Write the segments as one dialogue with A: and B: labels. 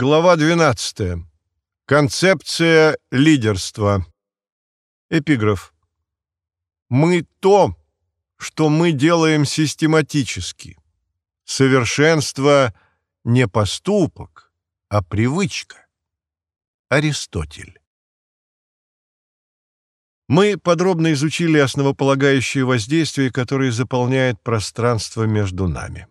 A: Глава 12. Концепция лидерства. Эпиграф. Мы то, что мы делаем систематически. Совершенство не поступок, а привычка. Аристотель. Мы подробно изучили основополагающие воздействия, которые заполняют пространство между нами.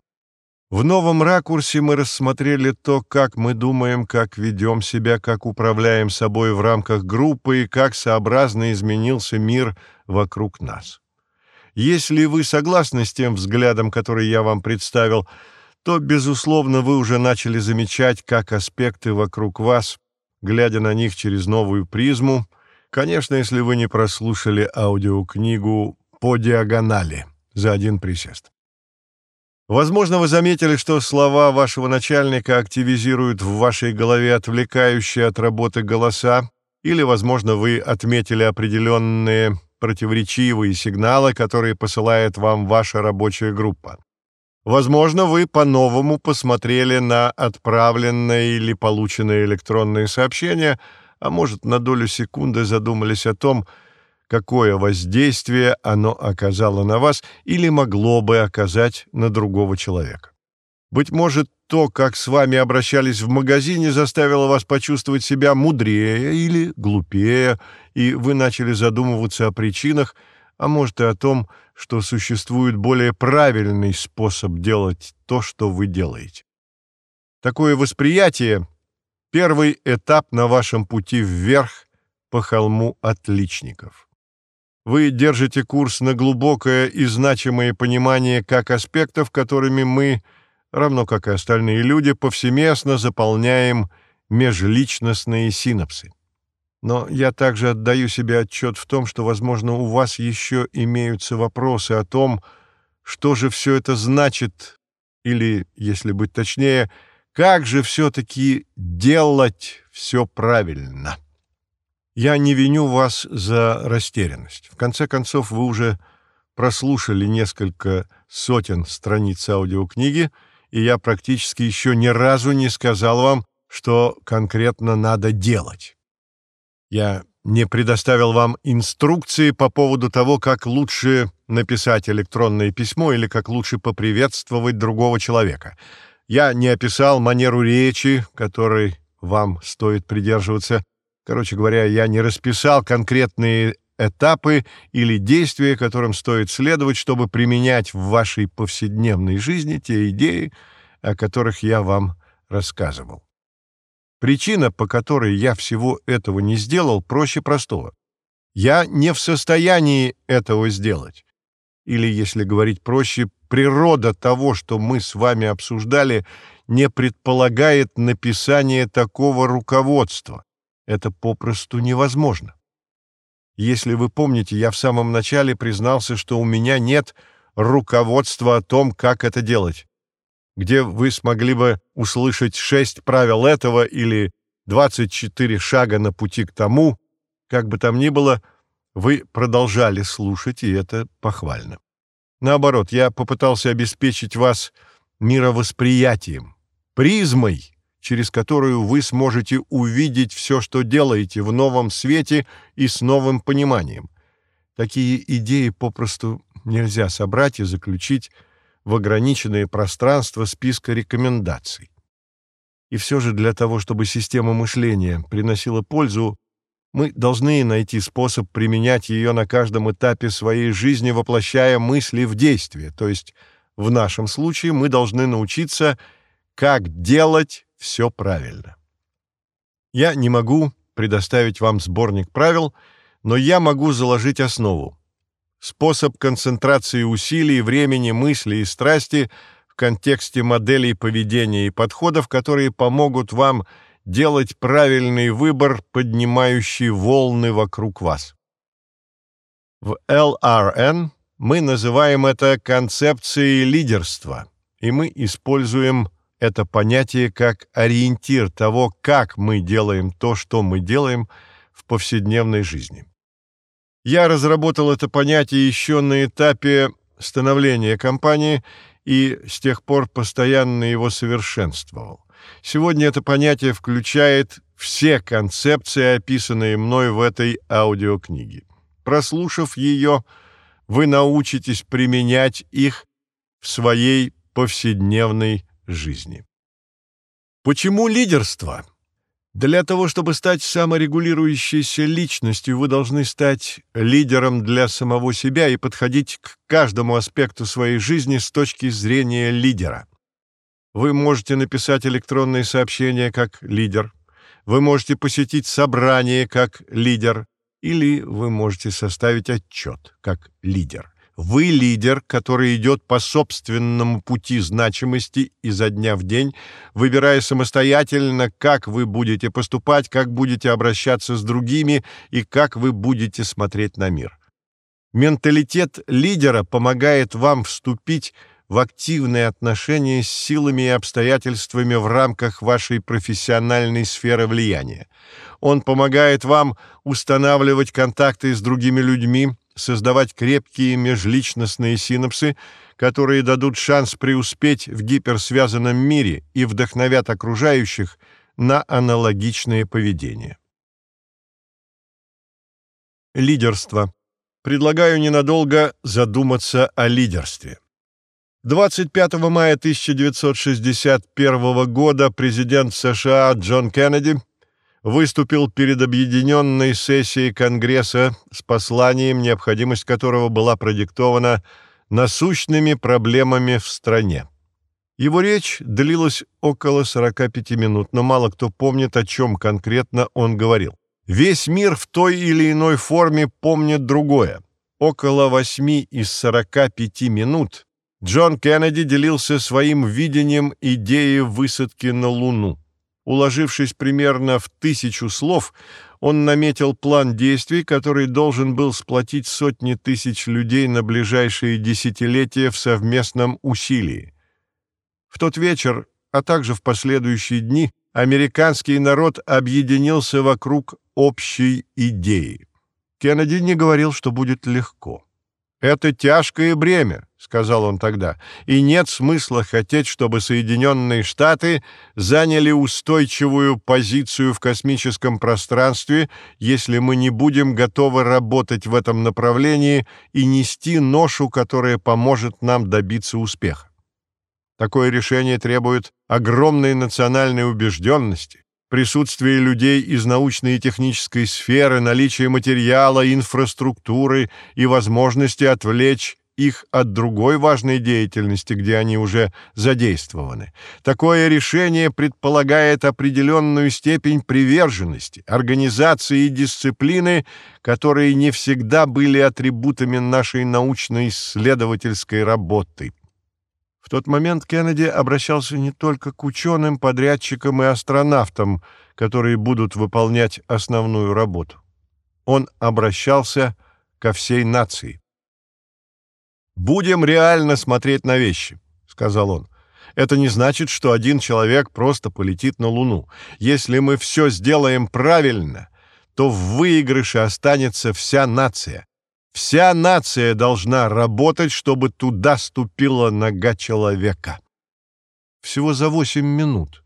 A: В новом ракурсе мы рассмотрели то, как мы думаем, как ведем себя, как управляем собой в рамках группы и как сообразно изменился мир вокруг нас. Если вы согласны с тем взглядом, который я вам представил, то, безусловно, вы уже начали замечать, как аспекты вокруг вас, глядя на них через новую призму, конечно, если вы не прослушали аудиокнигу «По диагонали» за один присест. Возможно, вы заметили, что слова вашего начальника активизируют в вашей голове отвлекающие от работы голоса, или, возможно, вы отметили определенные противоречивые сигналы, которые посылает вам ваша рабочая группа. Возможно, вы по-новому посмотрели на отправленное или полученное электронное сообщение, а может, на долю секунды задумались о том, какое воздействие оно оказало на вас или могло бы оказать на другого человека. Быть может, то, как с вами обращались в магазине, заставило вас почувствовать себя мудрее или глупее, и вы начали задумываться о причинах, а может и о том, что существует более правильный способ делать то, что вы делаете. Такое восприятие — первый этап на вашем пути вверх по холму отличников. Вы держите курс на глубокое и значимое понимание как аспектов, которыми мы, равно как и остальные люди, повсеместно заполняем межличностные синапсы. Но я также отдаю себе отчет в том, что, возможно, у вас еще имеются вопросы о том, что же все это значит, или, если быть точнее, как же все-таки делать все правильно. Я не виню вас за растерянность. В конце концов, вы уже прослушали несколько сотен страниц аудиокниги, и я практически еще ни разу не сказал вам, что конкретно надо делать. Я не предоставил вам инструкции по поводу того, как лучше написать электронное письмо или как лучше поприветствовать другого человека. Я не описал манеру речи, которой вам стоит придерживаться, Короче говоря, я не расписал конкретные этапы или действия, которым стоит следовать, чтобы применять в вашей повседневной жизни те идеи, о которых я вам рассказывал. Причина, по которой я всего этого не сделал, проще простого. Я не в состоянии этого сделать. Или, если говорить проще, природа того, что мы с вами обсуждали, не предполагает написание такого руководства. Это попросту невозможно. Если вы помните, я в самом начале признался, что у меня нет руководства о том, как это делать, где вы смогли бы услышать шесть правил этого или 24 шага на пути к тому, как бы там ни было, вы продолжали слушать, и это похвально. Наоборот, я попытался обеспечить вас мировосприятием, призмой, через которую вы сможете увидеть все, что делаете в новом свете и с новым пониманием. Такие идеи попросту нельзя собрать и заключить в ограниченное пространство списка рекомендаций. И все же для того, чтобы система мышления приносила пользу, мы должны найти способ применять ее на каждом этапе своей жизни, воплощая мысли в действие. То есть в нашем случае мы должны научиться, как делать все правильно. Я не могу предоставить вам сборник правил, но я могу заложить основу. Способ концентрации усилий, времени, мысли и страсти в контексте моделей поведения и подходов, которые помогут вам делать правильный выбор, поднимающий волны вокруг вас. В LRN мы называем это концепцией лидерства, и мы используем это понятие как ориентир того, как мы делаем то, что мы делаем в повседневной жизни. Я разработал это понятие еще на этапе становления компании и с тех пор постоянно его совершенствовал. Сегодня это понятие включает все концепции, описанные мной в этой аудиокниге. Прослушав ее, вы научитесь применять их в своей повседневной жизни. Почему лидерство? Для того, чтобы стать саморегулирующейся личностью, вы должны стать лидером для самого себя и подходить к каждому аспекту своей жизни с точки зрения лидера. Вы можете написать электронные сообщения как лидер, вы можете посетить собрание как лидер, или вы можете составить отчет как лидер. Вы лидер, который идет по собственному пути значимости изо дня в день, выбирая самостоятельно, как вы будете поступать, как будете обращаться с другими и как вы будете смотреть на мир. Менталитет лидера помогает вам вступить в активные отношения с силами и обстоятельствами в рамках вашей профессиональной сферы влияния. Он помогает вам устанавливать контакты с другими людьми, создавать крепкие межличностные синапсы, которые дадут шанс преуспеть в гиперсвязанном мире и вдохновят окружающих на аналогичное поведение. Лидерство. Предлагаю ненадолго задуматься о лидерстве. 25 мая 1961 года президент США Джон Кеннеди выступил перед объединенной сессией Конгресса с посланием, необходимость которого была продиктована насущными проблемами в стране. Его речь длилась около 45 минут, но мало кто помнит, о чем конкретно он говорил. Весь мир в той или иной форме помнит другое. Около 8 из 45 минут Джон Кеннеди делился своим видением идеи высадки на Луну. Уложившись примерно в тысячу слов, он наметил план действий, который должен был сплотить сотни тысяч людей на ближайшие десятилетия в совместном усилии. В тот вечер, а также в последующие дни, американский народ объединился вокруг общей идеи. Кеннеди не говорил, что будет легко. «Это тяжкое бремя», — сказал он тогда, «и нет смысла хотеть, чтобы Соединенные Штаты заняли устойчивую позицию в космическом пространстве, если мы не будем готовы работать в этом направлении и нести ношу, которая поможет нам добиться успеха. Такое решение требует огромной национальной убежденности, присутствие людей из научной и технической сферы, наличие материала, инфраструктуры и возможности отвлечь их от другой важной деятельности, где они уже задействованы. Такое решение предполагает определенную степень приверженности, организации и дисциплины, которые не всегда были атрибутами нашей научно-исследовательской работы. В тот момент Кеннеди обращался не только к ученым, подрядчикам и астронавтам, которые будут выполнять основную работу. Он обращался ко всей нации. «Будем реально смотреть на вещи», — сказал он. «Это не значит, что один человек просто полетит на Луну. Если мы все сделаем правильно, то в выигрыше останется вся нация. Вся нация должна работать, чтобы туда ступила нога человека. Всего за восемь минут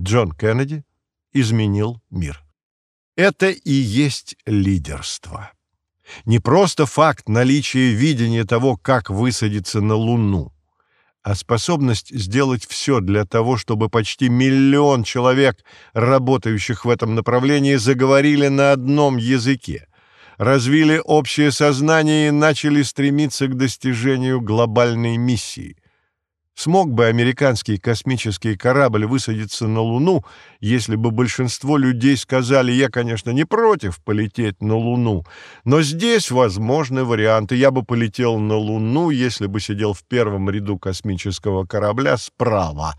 A: Джон Кеннеди изменил мир. Это и есть лидерство. Не просто факт наличия видения того, как высадиться на Луну, а способность сделать все для того, чтобы почти миллион человек, работающих в этом направлении, заговорили на одном языке, развили общее сознание и начали стремиться к достижению глобальной миссии. Смог бы американский космический корабль высадиться на Луну, если бы большинство людей сказали, я, конечно, не против полететь на Луну, но здесь возможны варианты. Я бы полетел на Луну, если бы сидел в первом ряду космического корабля справа.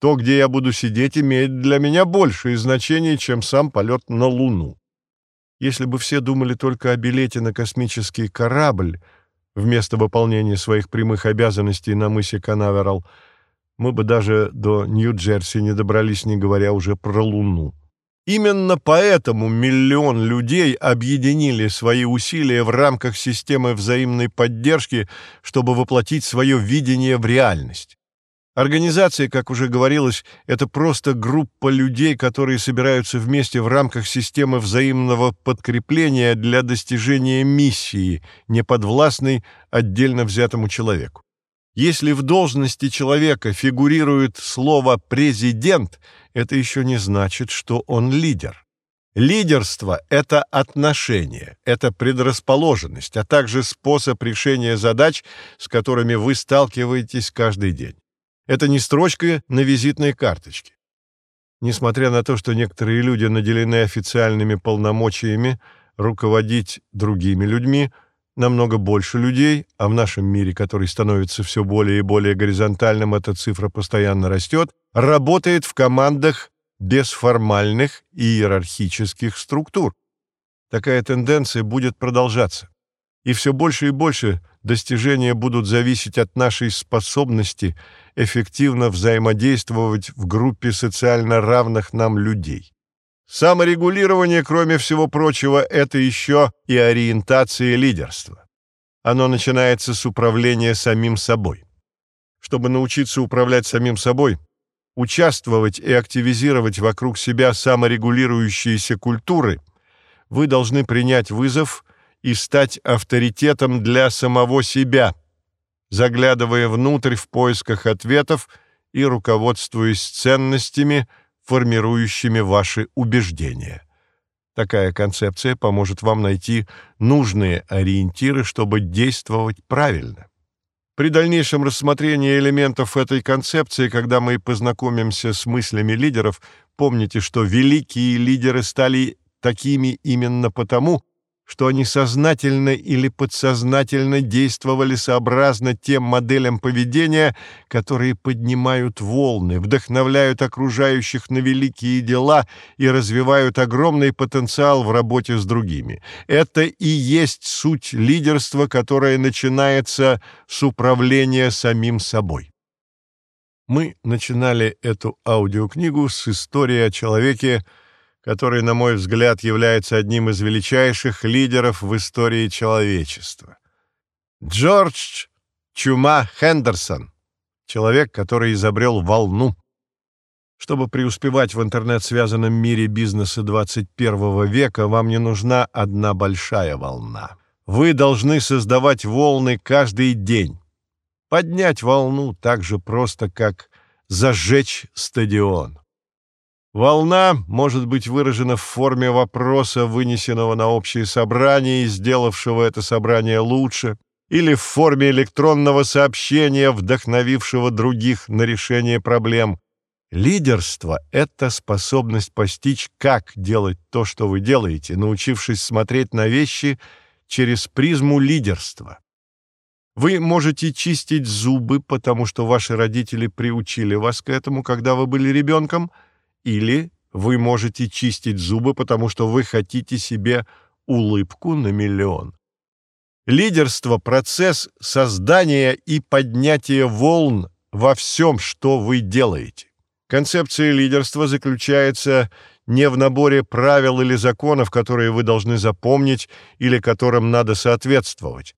A: То, где я буду сидеть, имеет для меня большее значение, чем сам полет на Луну. Если бы все думали только о билете на космический корабль вместо выполнения своих прямых обязанностей на мысе Канаверал, мы бы даже до Нью-Джерси не добрались, не говоря уже про Луну. Именно поэтому миллион людей объединили свои усилия в рамках системы взаимной поддержки, чтобы воплотить свое видение в реальность. Организация, как уже говорилось, это просто группа людей, которые собираются вместе в рамках системы взаимного подкрепления для достижения миссии, не подвластной отдельно взятому человеку. Если в должности человека фигурирует слово «президент», это еще не значит, что он лидер. Лидерство – это отношение, это предрасположенность, а также способ решения задач, с которыми вы сталкиваетесь каждый день. Это не строчка на визитной карточке. Несмотря на то, что некоторые люди наделены официальными полномочиями руководить другими людьми, намного больше людей, а в нашем мире, который становится все более и более горизонтальным, эта цифра постоянно растет, работает в командах без формальных и иерархических структур. Такая тенденция будет продолжаться. И все больше и больше достижения будут зависеть от нашей способности эффективно взаимодействовать в группе социально равных нам людей. Саморегулирование, кроме всего прочего, это еще и ориентация лидерства. Оно начинается с управления самим собой. Чтобы научиться управлять самим собой, участвовать и активизировать вокруг себя саморегулирующиеся культуры, вы должны принять вызов и стать авторитетом для самого себя, заглядывая внутрь в поисках ответов и руководствуясь ценностями, формирующими ваши убеждения. Такая концепция поможет вам найти нужные ориентиры, чтобы действовать правильно. При дальнейшем рассмотрении элементов этой концепции, когда мы познакомимся с мыслями лидеров, помните, что великие лидеры стали такими именно потому, что они сознательно или подсознательно действовали сообразно тем моделям поведения, которые поднимают волны, вдохновляют окружающих на великие дела и развивают огромный потенциал в работе с другими. Это и есть суть лидерства, которое начинается с управления самим собой. Мы начинали эту аудиокнигу с истории о человеке, который, на мой взгляд, является одним из величайших лидеров в истории человечества. Джордж Чума Хендерсон, человек, который изобрел волну. Чтобы преуспевать в интернет-связанном мире бизнеса 21 века, вам не нужна одна большая волна. Вы должны создавать волны каждый день. Поднять волну так же просто, как зажечь стадион. Волна может быть выражена в форме вопроса, вынесенного на общее собрание и сделавшего это собрание лучше, или в форме электронного сообщения, вдохновившего других на решение проблем. Лидерство — это способность постичь, как делать то, что вы делаете, научившись смотреть на вещи через призму лидерства. Вы можете чистить зубы, потому что ваши родители приучили вас к этому, когда вы были ребенком — или вы можете чистить зубы, потому что вы хотите себе улыбку на миллион. Лидерство – процесс создания и поднятия волн во всем, что вы делаете. Концепция лидерства заключается не в наборе правил или законов, которые вы должны запомнить или которым надо соответствовать.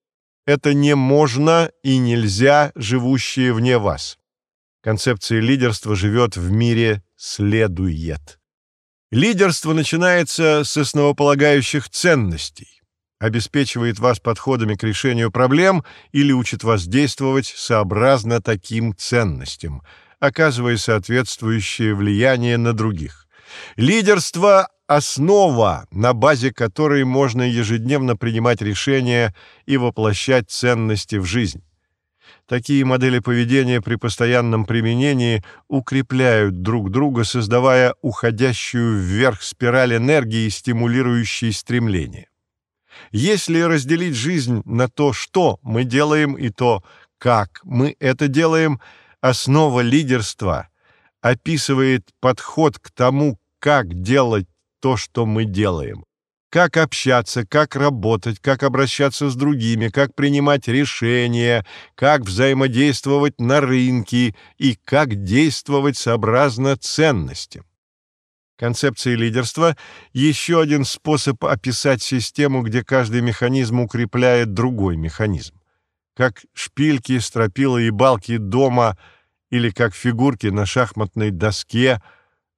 A: Это не можно и нельзя, живущие вне вас. Концепция лидерства живет в мире следует. Лидерство начинается с основополагающих ценностей, обеспечивает вас подходами к решению проблем или учит вас действовать сообразно таким ценностям, оказывая соответствующее влияние на других. Лидерство – основа, на базе которой можно ежедневно принимать решения и воплощать ценности в жизнь. Такие модели поведения при постоянном применении укрепляют друг друга, создавая уходящую вверх спираль энергии, стимулирующей стремление. Если разделить жизнь на то, что мы делаем, и то, как мы это делаем, основа лидерства описывает подход к тому, как делать то, что мы делаем как общаться, как работать, как обращаться с другими, как принимать решения, как взаимодействовать на рынке и как действовать сообразно ценностям. Концепция лидерства — еще один способ описать систему, где каждый механизм укрепляет другой механизм. Как шпильки, стропила и балки дома или как фигурки на шахматной доске.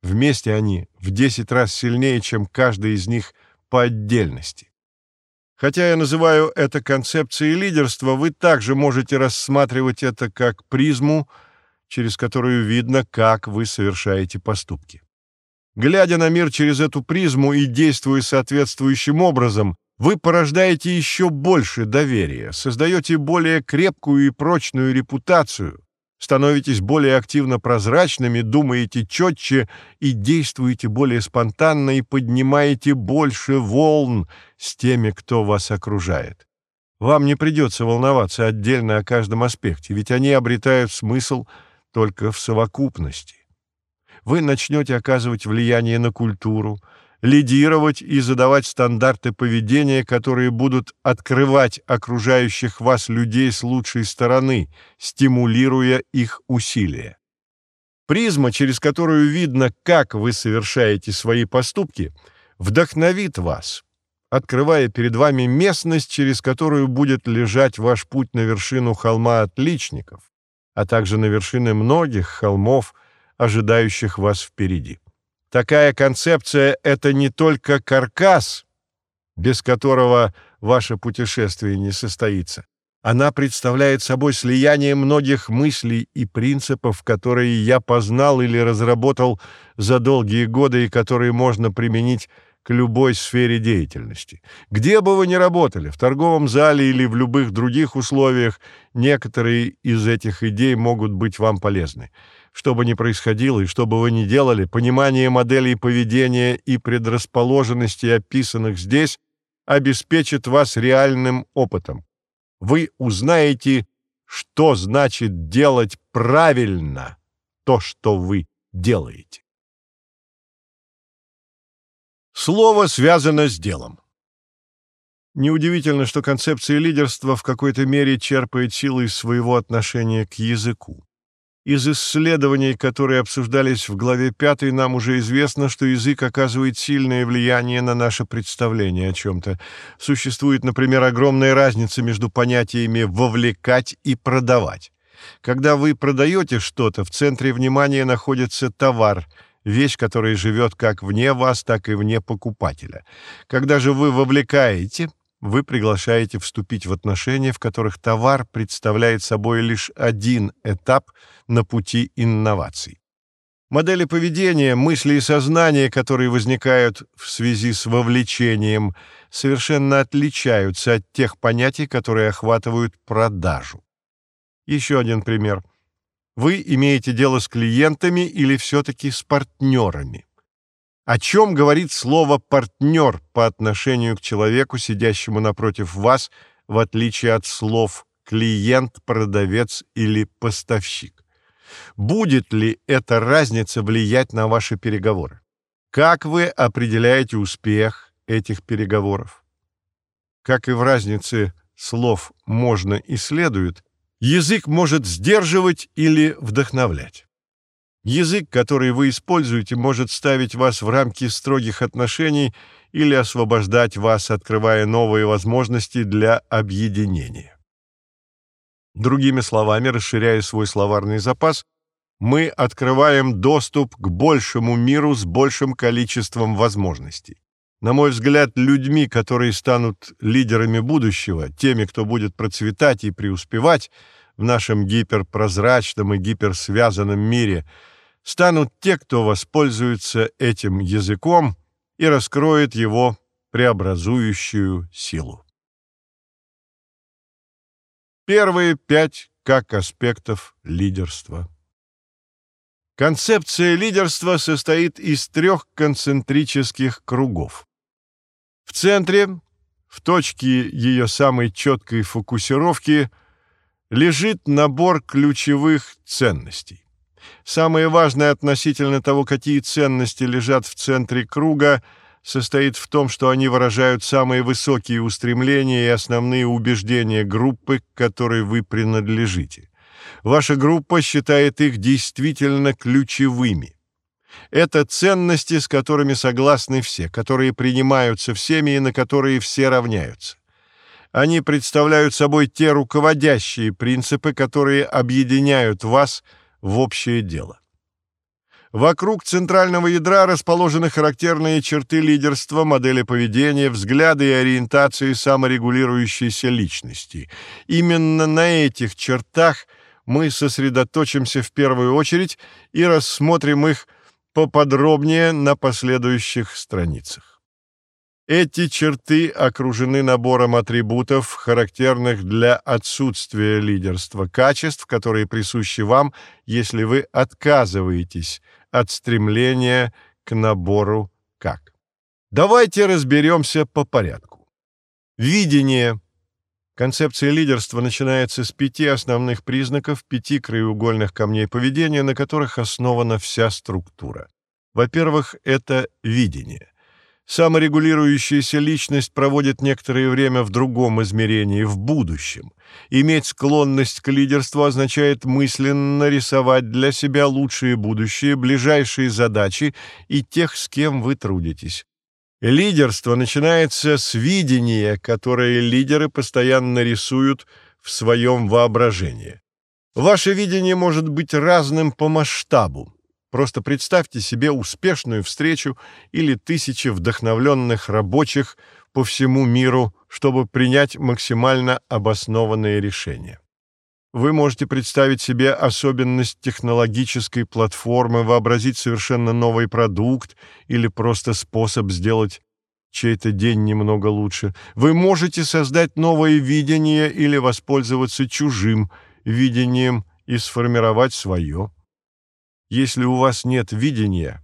A: Вместе они в 10 раз сильнее, чем каждый из них по отдельности. Хотя я называю это концепцией лидерства, вы также можете рассматривать это как призму, через которую видно, как вы совершаете поступки. Глядя на мир через эту призму и действуя соответствующим образом, вы порождаете еще больше доверия, создаете более крепкую и прочную репутацию, становитесь более активно прозрачными, думаете четче и действуете более спонтанно и поднимаете больше волн с теми, кто вас окружает. Вам не придется волноваться отдельно о каждом аспекте, ведь они обретают смысл только в совокупности. Вы начнете оказывать влияние на культуру, лидировать и задавать стандарты поведения, которые будут открывать окружающих вас людей с лучшей стороны, стимулируя их усилия. Призма, через которую видно, как вы совершаете свои поступки, вдохновит вас, открывая перед вами местность, через которую будет лежать ваш путь на вершину холма отличников, а также на вершины многих холмов, ожидающих вас впереди. Такая концепция — это не только каркас, без которого ваше путешествие не состоится. Она представляет собой слияние многих мыслей и принципов, которые я познал или разработал за долгие годы и которые можно применить к любой сфере деятельности. Где бы вы ни работали, в торговом зале или в любых других условиях, некоторые из этих идей могут быть вам полезны. Что бы ни происходило и что бы вы ни делали, понимание моделей поведения и предрасположенностей, описанных здесь, обеспечит вас реальным опытом. Вы узнаете, что значит делать правильно то, что вы делаете. Слово связано с делом. Неудивительно, что концепция лидерства в какой-то мере черпает силы из своего отношения к языку. Из исследований, которые обсуждались в главе 5, нам уже известно, что язык оказывает сильное влияние на наше представление о чем-то. Существует, например, огромная разница между понятиями «вовлекать» и «продавать». Когда вы продаете что-то, в центре внимания находится товар, вещь, которая живет как вне вас, так и вне покупателя. Когда же вы вовлекаете, вы приглашаете вступить в отношения, в которых товар представляет собой лишь один этап на пути инноваций. Модели поведения, мысли и сознания, которые возникают в связи с вовлечением, совершенно отличаются от тех понятий, которые охватывают продажу. Еще один пример. Вы имеете дело с клиентами или все-таки с партнерами? О чем говорит слово «партнер» по отношению к человеку, сидящему напротив вас, в отличие от слов «клиент», «продавец» или «поставщик»? Будет ли эта разница влиять на ваши переговоры? Как вы определяете успех этих переговоров? Как и в разнице слов «можно» и «следует», язык может сдерживать или вдохновлять. Язык, который вы используете, может ставить вас в рамки строгих отношений или освобождать вас, открывая новые возможности для объединения. Другими словами, расширяя свой словарный запас, мы открываем доступ к большему миру с большим количеством возможностей. На мой взгляд, людьми, которые станут лидерами будущего, теми, кто будет процветать и преуспевать в нашем гиперпрозрачном и гиперсвязанном мире – станут те, кто воспользуется этим языком и раскроет его преобразующую силу. Первые пять как аспектов лидерства. Концепция лидерства состоит из трех концентрических кругов. В центре, в точке ее самой четкой фокусировки, лежит набор ключевых ценностей. Самое важное относительно того, какие ценности лежат в центре круга, состоит в том, что они выражают самые высокие устремления и основные убеждения группы, к которой вы принадлежите. Ваша группа считает их действительно ключевыми. Это ценности, с которыми согласны все, которые принимаются всеми и на которые все равняются. Они представляют собой те руководящие принципы, которые объединяют вас – в общее дело. Вокруг центрального ядра расположены характерные черты лидерства, модели поведения, взгляды и ориентации саморегулирующейся личности. Именно на этих чертах мы сосредоточимся в первую очередь и рассмотрим их поподробнее на последующих страницах. Эти черты окружены набором атрибутов, характерных для отсутствия лидерства, качеств, которые присущи вам, если вы отказываетесь от стремления к набору «как». Давайте разберемся по порядку. Видение. Концепция лидерства начинается с пяти основных признаков, пяти краеугольных камней поведения, на которых основана вся структура. Во-первых, это видение. Саморегулирующаяся личность проводит некоторое время в другом измерении, в будущем. Иметь склонность к лидерству означает мысленно рисовать для себя лучшие будущие, ближайшие задачи и тех, с кем вы трудитесь. Лидерство начинается с видения, которое лидеры постоянно рисуют в своем воображении. Ваше видение может быть разным по масштабу. Просто представьте себе успешную встречу или тысячи вдохновленных рабочих по всему миру, чтобы принять максимально обоснованные решения. Вы можете представить себе особенность технологической платформы, вообразить совершенно новый продукт или просто способ сделать чей-то день немного лучше. Вы можете создать новое видение или воспользоваться чужим видением и сформировать свое. Если у вас нет видения,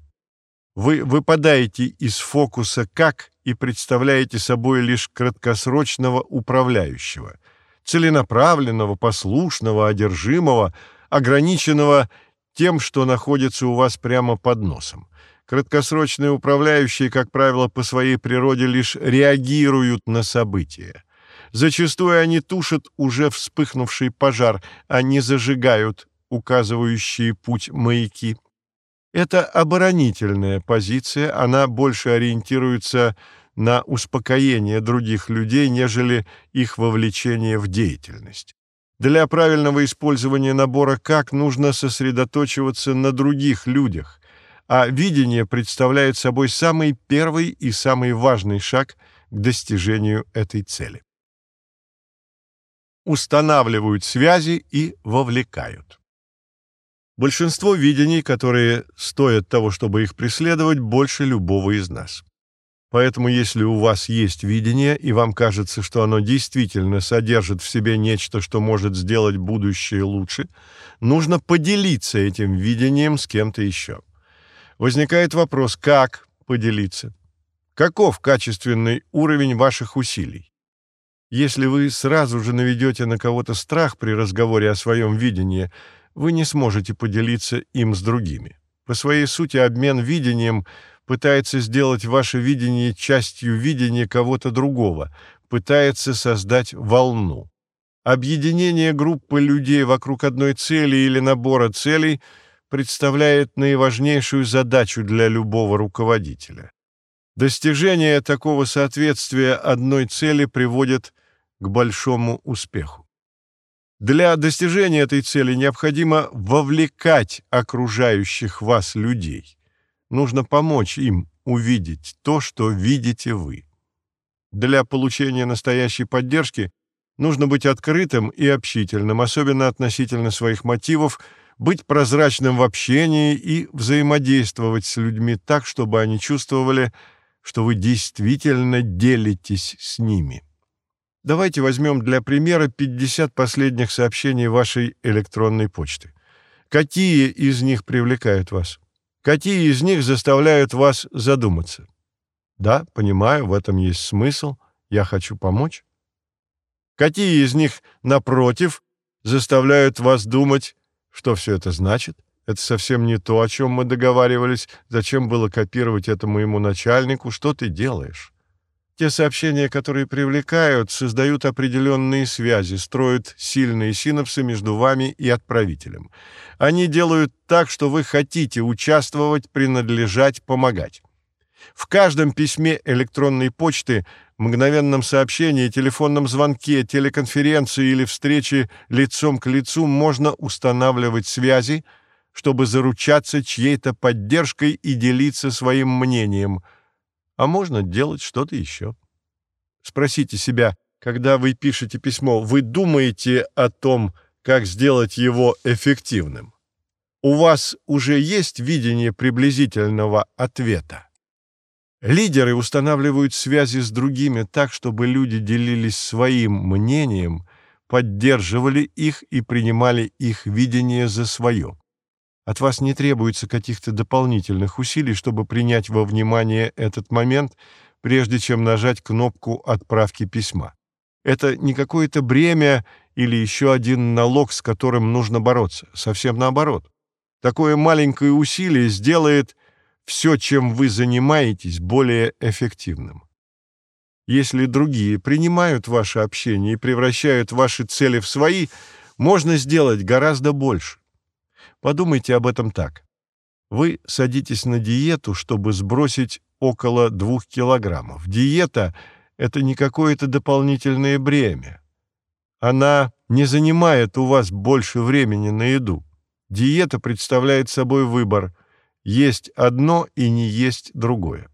A: вы выпадаете из фокуса «как» и представляете собой лишь краткосрочного управляющего, целенаправленного, послушного, одержимого, ограниченного тем, что находится у вас прямо под носом. Краткосрочные управляющие, как правило, по своей природе лишь реагируют на события. Зачастую они тушат уже вспыхнувший пожар, а не зажигают указывающие путь маяки. Это оборонительная позиция, она больше ориентируется на успокоение других людей, нежели их вовлечение в деятельность. Для правильного использования набора «как» нужно сосредоточиваться на других людях, а видение представляет собой самый первый и самый важный шаг к достижению этой цели. Устанавливают связи и вовлекают. Большинство видений, которые стоят того, чтобы их преследовать, больше любого из нас. Поэтому если у вас есть видение, и вам кажется, что оно действительно содержит в себе нечто, что может сделать будущее лучше, нужно поделиться этим видением с кем-то еще. Возникает вопрос, как поделиться? Каков качественный уровень ваших усилий? Если вы сразу же наведете на кого-то страх при разговоре о своем видении – вы не сможете поделиться им с другими. По своей сути, обмен видением пытается сделать ваше видение частью видения кого-то другого, пытается создать волну. Объединение группы людей вокруг одной цели или набора целей представляет наиважнейшую задачу для любого руководителя. Достижение такого соответствия одной цели приводит к большому успеху. Для достижения этой цели необходимо вовлекать окружающих вас людей. Нужно помочь им увидеть то, что видите вы. Для получения настоящей поддержки нужно быть открытым и общительным, особенно относительно своих мотивов, быть прозрачным в общении и взаимодействовать с людьми так, чтобы они чувствовали, что вы действительно делитесь с ними. Давайте возьмем для примера 50 последних сообщений вашей электронной почты. Какие из них привлекают вас? Какие из них заставляют вас задуматься? Да, понимаю, в этом есть смысл, я хочу помочь. Какие из них, напротив, заставляют вас думать, что все это значит? Это совсем не то, о чем мы договаривались. Зачем было копировать это моему начальнику? Что ты делаешь? Те сообщения, которые привлекают, создают определенные связи, строят сильные синапсы между вами и отправителем. Они делают так, что вы хотите участвовать, принадлежать, помогать. В каждом письме электронной почты, мгновенном сообщении, телефонном звонке, телеконференции или встрече лицом к лицу можно устанавливать связи, чтобы заручаться чьей-то поддержкой и делиться своим мнением, а можно делать что-то еще. Спросите себя, когда вы пишете письмо, вы думаете о том, как сделать его эффективным? У вас уже есть видение приблизительного ответа? Лидеры устанавливают связи с другими так, чтобы люди делились своим мнением, поддерживали их и принимали их видение за свое. От вас не требуется каких-то дополнительных усилий, чтобы принять во внимание этот момент, прежде чем нажать кнопку отправки письма. Это не какое-то бремя или еще один налог, с которым нужно бороться. Совсем наоборот. Такое маленькое усилие сделает все, чем вы занимаетесь, более эффективным. Если другие принимают ваше общение и превращают ваши цели в свои, можно сделать гораздо больше. Подумайте об этом так. Вы садитесь на диету, чтобы сбросить около двух килограммов. Диета — это не какое-то дополнительное бремя. Она не занимает у вас больше времени на еду. Диета представляет собой выбор есть одно и не есть другое.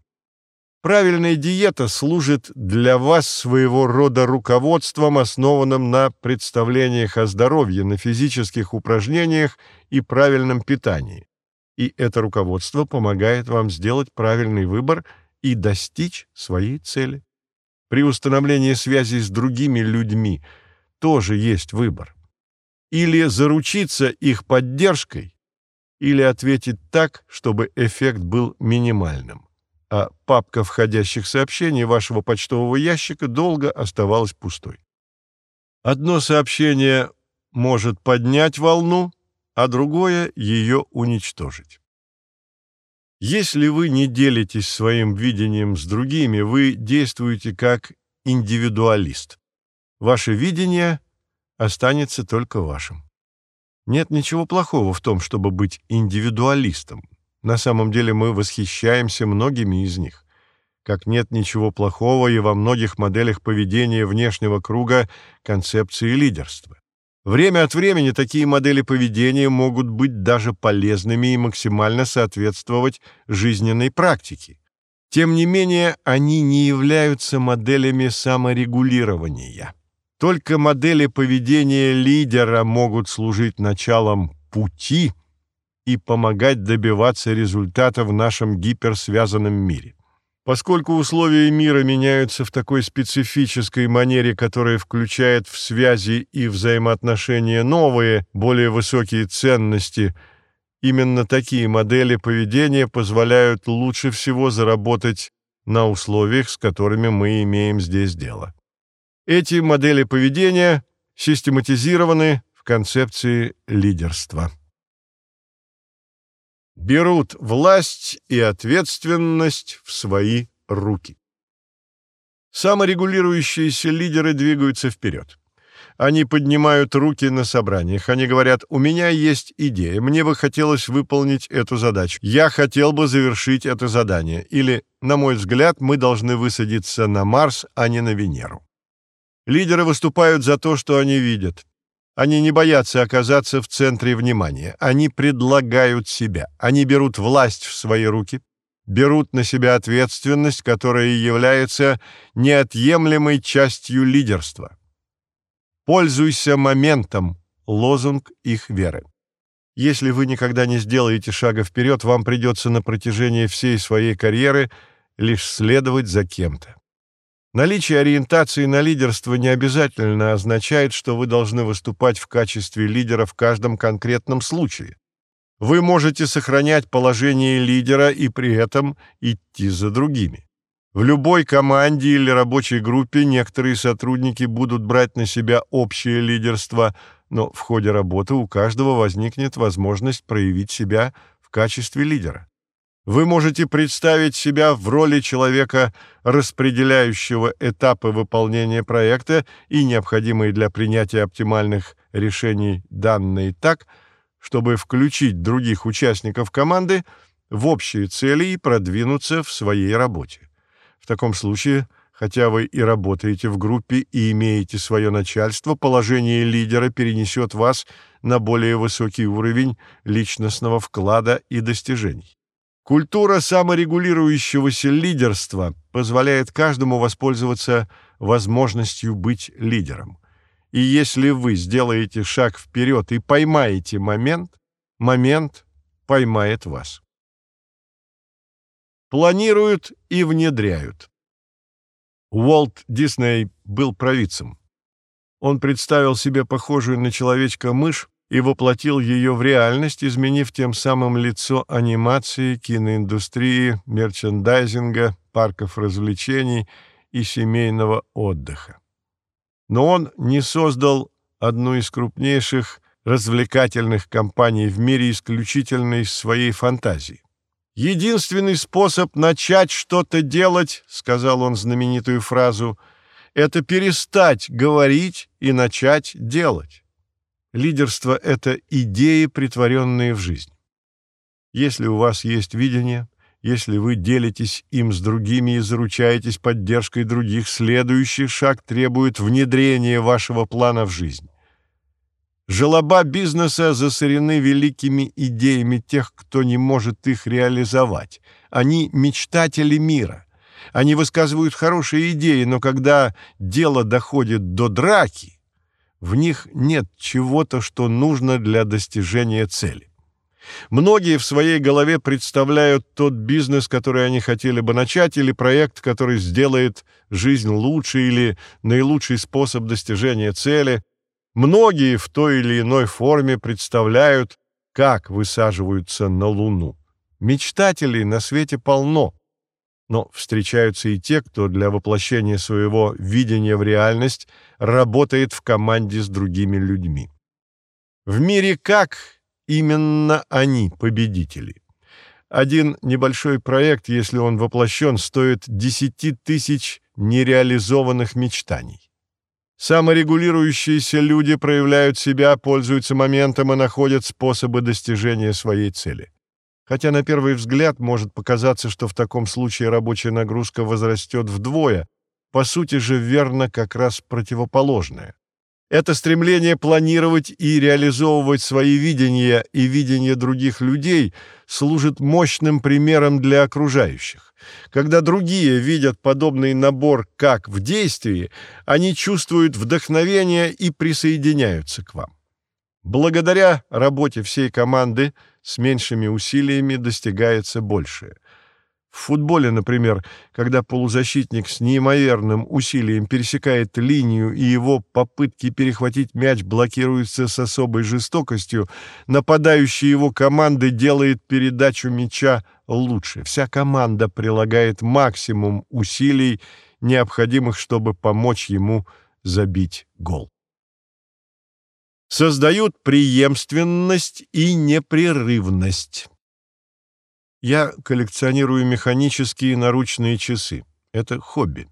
A: Правильная диета служит для вас своего рода руководством, основанным на представлениях о здоровье, на физических упражнениях и правильном питании. И это руководство помогает вам сделать правильный выбор и достичь своей цели. При установлении связи с другими людьми тоже есть выбор. Или заручиться их поддержкой, или ответить так, чтобы эффект был минимальным. А папка входящих сообщений вашего почтового ящика долго оставалась пустой. Одно сообщение может поднять волну, а другое — ее уничтожить. Если вы не делитесь своим видением с другими, вы действуете как индивидуалист. Ваше видение останется только вашим. Нет ничего плохого в том, чтобы быть индивидуалистом. На самом деле мы восхищаемся многими из них. Как нет ничего плохого и во многих моделях поведения внешнего круга концепции лидерства. Время от времени такие модели поведения могут быть даже полезными и максимально соответствовать жизненной практике. Тем не менее, они не являются моделями саморегулирования. Только модели поведения лидера могут служить началом пути и помогать добиваться результата в нашем гиперсвязанном мире. Поскольку условия мира меняются в такой специфической манере, которая включает в связи и взаимоотношения новые, более высокие ценности, именно такие модели поведения позволяют лучше всего заработать на условиях, с которыми мы имеем здесь дело. Эти модели поведения систематизированы в концепции лидерства. Берут власть и ответственность в свои руки. Саморегулирующиеся лидеры двигаются вперед. Они поднимают руки на собраниях. Они говорят, у меня есть идея, мне бы хотелось выполнить эту задачу. Я хотел бы завершить это задание. Или, на мой взгляд, мы должны высадиться на Марс, а не на Венеру. Лидеры выступают за то, что они видят. Они не боятся оказаться в центре внимания. Они предлагают себя. Они берут власть в свои руки, берут на себя ответственность, которая является неотъемлемой частью лидерства. «Пользуйся моментом» — лозунг их веры. Если вы никогда не сделаете шага вперед, вам придется на протяжении всей своей карьеры лишь следовать за кем-то. Наличие ориентации на лидерство не обязательно означает, что вы должны выступать в качестве лидера в каждом конкретном случае. Вы можете сохранять положение лидера и при этом идти за другими. В любой команде или рабочей группе некоторые сотрудники будут брать на себя общее лидерство, но в ходе работы у каждого возникнет возможность проявить себя в качестве лидера. Вы можете представить себя в роли человека, распределяющего этапы выполнения проекта и необходимые для принятия оптимальных решений данные так, чтобы включить других участников команды в общие цели и продвинуться в своей работе. В таком случае Хотя вы и работаете в группе и имеете свое начальство, положение лидера перенесет вас на более высокий уровень личностного вклада и достижений. Культура саморегулирующегося лидерства позволяет каждому воспользоваться возможностью быть лидером. И если вы сделаете шаг вперед и поймаете момент, момент поймает вас. Планируют и внедряют. Уолт Дисней был провидцем. Он представил себе похожую на человечка мышь и воплотил ее в реальность, изменив тем самым лицо анимации, киноиндустрии, мерчендайзинга, парков развлечений и семейного отдыха. Но он не создал одну из крупнейших развлекательных компаний в мире исключительно из своей фантазии. «Единственный способ начать что-то делать, — сказал он знаменитую фразу, — это перестать говорить и начать делать. Лидерство — это идеи, притворенные в жизнь. Если у вас есть видение, если вы делитесь им с другими и заручаетесь поддержкой других, следующий шаг требует внедрения вашего плана в жизнь. Желоба бизнеса засорены великими идеями тех, кто не может их реализовать. Они мечтатели мира. Они высказывают хорошие идеи, но когда дело доходит до драки, в них нет чего-то, что нужно для достижения цели. Многие в своей голове представляют тот бизнес, который они хотели бы начать, или проект, который сделает жизнь лучше, или наилучший способ достижения цели. Многие в той или иной форме представляют, как высаживаются на Луну. Мечтателей на свете полно, но встречаются и те, кто для воплощения своего видения в реальность работает в команде с другими людьми. В мире как именно они победители? Один небольшой проект, если он воплощен, стоит 10 тысяч нереализованных мечтаний. Саморегулирующиеся люди проявляют себя, пользуются моментом и находят способы достижения своей цели. Хотя на первый взгляд может показаться, что в таком случае рабочая нагрузка возрастет вдвое, по сути же верно как раз противоположное. Это стремление планировать и реализовывать свои видения и видения других людей служит мощным примером для окружающих. Когда другие видят подобный набор как в действии, они чувствуют вдохновение и присоединяются к вам. Благодаря работе всей команды с меньшими усилиями достигается большее – в футболе, например, когда полузащитник с неимоверным усилием пересекает линию и его попытки перехватить мяч блокируются с особой жестокостью, нападающий его команды делает передачу мяча лучше. Вся команда прилагает максимум усилий, необходимых, чтобы помочь ему забить гол. Создают преемственность и непрерывность. Я коллекционирую механические наручные часы. Это хобби.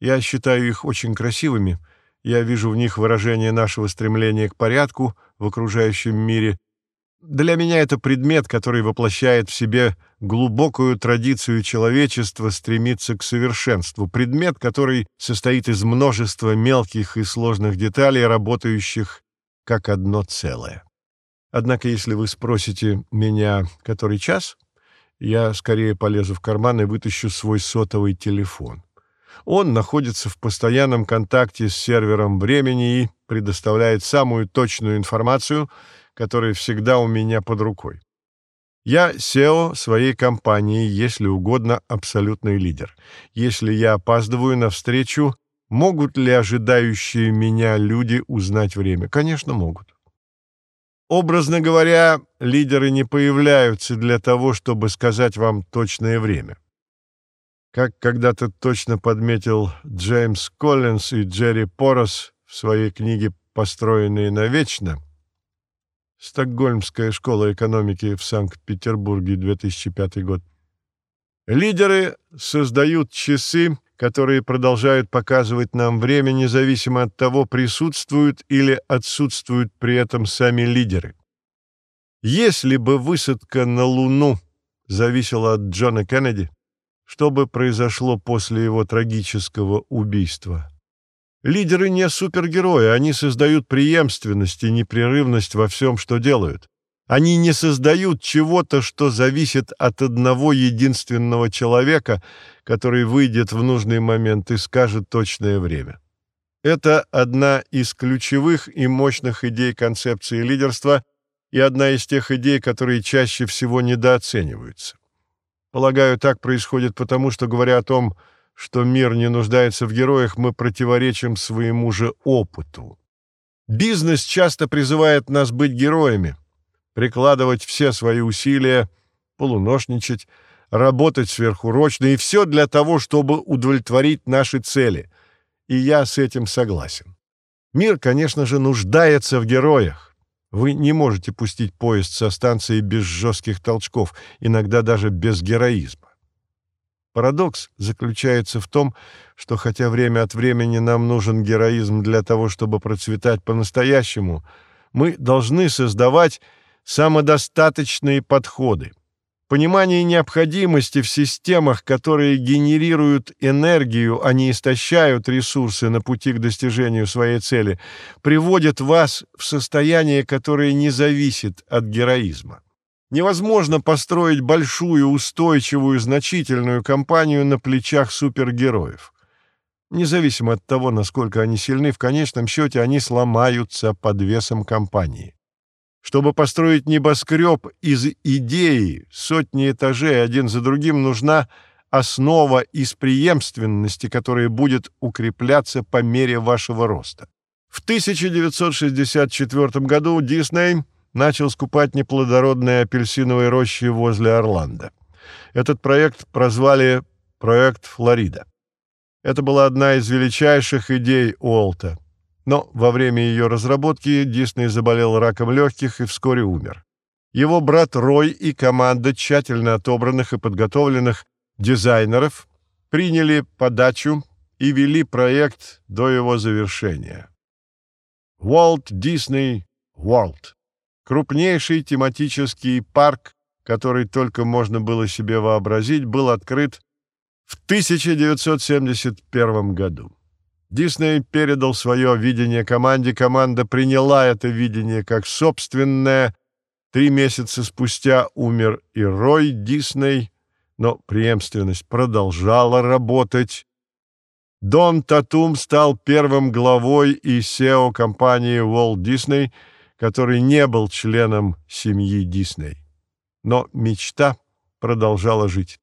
A: Я считаю их очень красивыми. Я вижу в них выражение нашего стремления к порядку в окружающем мире. Для меня это предмет, который воплощает в себе глубокую традицию человечества стремиться к совершенству. Предмет, который состоит из множества мелких и сложных деталей, работающих как одно целое. Однако, если вы спросите меня, который час — я скорее полезу в карман и вытащу свой сотовый телефон. Он находится в постоянном контакте с сервером времени и предоставляет самую точную информацию, которая всегда у меня под рукой. Я SEO своей компании, если угодно, абсолютный лидер. Если я опаздываю на встречу, могут ли ожидающие меня люди узнать время? Конечно, могут. Образно говоря, лидеры не появляются для того, чтобы сказать вам точное время. Как когда-то точно подметил Джеймс Коллинс и Джерри Порос в своей книге «Построенные навечно», Стокгольмская школа экономики в Санкт-Петербурге, 2005 год. Лидеры создают часы, которые продолжают показывать нам время, независимо от того, присутствуют или отсутствуют при этом сами лидеры. Если бы высадка на Луну зависела от Джона Кеннеди, что бы произошло после его трагического убийства. Лидеры не супергерои, они создают преемственность и непрерывность во всем, что делают. Они не создают чего-то, что зависит от одного единственного человека, который выйдет в нужный момент и скажет точное время. Это одна из ключевых и мощных идей концепции лидерства и одна из тех идей, которые чаще всего недооцениваются. Полагаю, так происходит потому, что, говоря о том, что мир не нуждается в героях, мы противоречим своему же опыту. Бизнес часто призывает нас быть героями, прикладывать все свои усилия, полуношничать, работать сверхурочно, и все для того, чтобы удовлетворить наши цели. И я с этим согласен. Мир, конечно же, нуждается в героях. Вы не можете пустить поезд со станции без жестких толчков, иногда даже без героизма. Парадокс заключается в том, что хотя время от времени нам нужен героизм для того, чтобы процветать по-настоящему, мы должны создавать самодостаточные подходы. Понимание необходимости в системах, которые генерируют энергию, а не истощают ресурсы на пути к достижению своей цели, приводит вас в состояние, которое не зависит от героизма. Невозможно построить большую, устойчивую, значительную компанию на плечах супергероев. Независимо от того, насколько они сильны, в конечном счете они сломаются под весом компании. Чтобы построить небоскреб из идеи, сотни этажей один за другим, нужна основа из преемственности, которая будет укрепляться по мере вашего роста. В 1964 году Дисней начал скупать неплодородные апельсиновые рощи возле Орландо. Этот проект прозвали «Проект Флорида». Это была одна из величайших идей Уолта. Но во время ее разработки Дисней заболел раком легких и вскоре умер. Его брат Рой и команда тщательно отобранных и подготовленных дизайнеров приняли подачу и вели проект до его завершения. Walt Disney World — крупнейший тематический парк, который только можно было себе вообразить, был открыт в 1971 году. Дисней передал свое видение команде, команда приняла это видение как собственное. Три месяца спустя умер и Рой Дисней, но преемственность продолжала работать. Дон Татум стал первым главой и SEO компании Walt Disney, который не был членом семьи Дисней. Но мечта продолжала жить.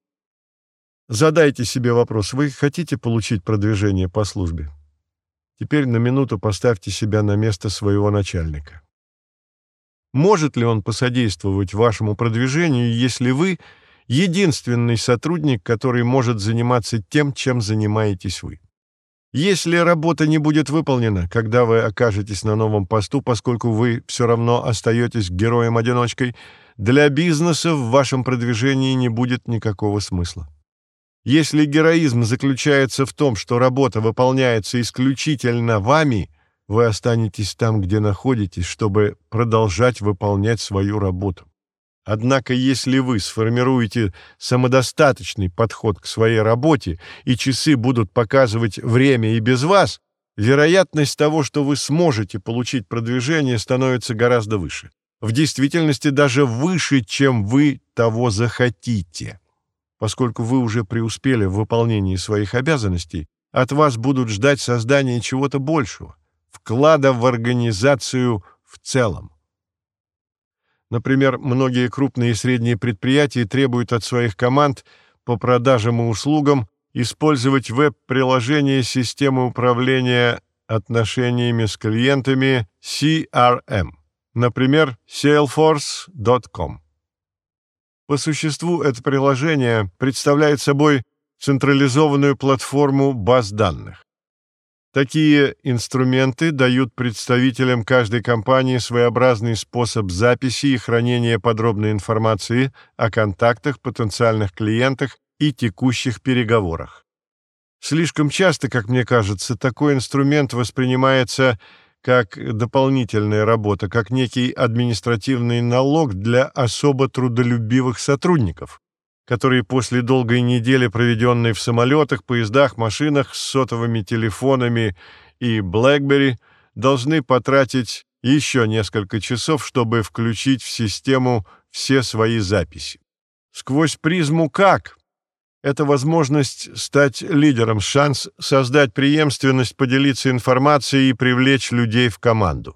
A: Задайте себе вопрос, вы хотите получить продвижение по службе? Теперь на минуту поставьте себя на место своего начальника. Может ли он посодействовать вашему продвижению, если вы единственный сотрудник, который может заниматься тем, чем занимаетесь вы? Если работа не будет выполнена, когда вы окажетесь на новом посту, поскольку вы все равно остаетесь героем-одиночкой, для бизнеса в вашем продвижении не будет никакого смысла. Если героизм заключается в том, что работа выполняется исключительно вами, вы останетесь там, где находитесь, чтобы продолжать выполнять свою работу. Однако, если вы сформируете самодостаточный подход к своей работе, и часы будут показывать время и без вас, вероятность того, что вы сможете получить продвижение, становится гораздо выше. В действительности даже выше, чем вы того захотите. Поскольку вы уже преуспели в выполнении своих обязанностей, от вас будут ждать создания чего-то большего, вклада в организацию в целом. Например, многие крупные и средние предприятия требуют от своих команд по продажам и услугам использовать веб-приложение системы управления отношениями с клиентами CRM, например, salesforce.com. По существу это приложение представляет собой централизованную платформу баз данных. Такие инструменты дают представителям каждой компании своеобразный способ записи и хранения подробной информации о контактах, потенциальных клиентах и текущих переговорах. Слишком часто, как мне кажется, такой инструмент воспринимается как дополнительная работа, как некий административный налог для особо трудолюбивых сотрудников. которые после долгой недели, проведенной в самолетах, поездах, машинах с сотовыми телефонами и BlackBerry, должны потратить еще несколько часов, чтобы включить в систему все свои записи. Сквозь призму «как» — это возможность стать лидером, шанс создать преемственность, поделиться информацией и привлечь людей в команду.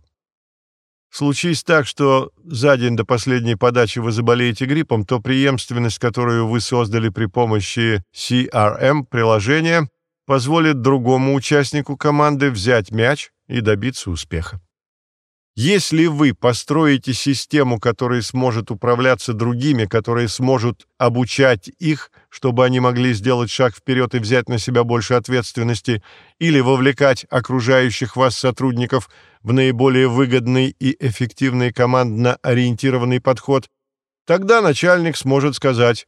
A: Случись так, что за день до последней подачи вы заболеете гриппом, то преемственность, которую вы создали при помощи CRM-приложения, позволит другому участнику команды взять мяч и добиться успеха. Если вы построите систему, которая сможет управляться другими, которая сможет обучать их, чтобы они могли сделать шаг вперед и взять на себя больше ответственности, или вовлекать окружающих вас сотрудников в наиболее выгодный и эффективный командно ориентированный подход, тогда начальник сможет сказать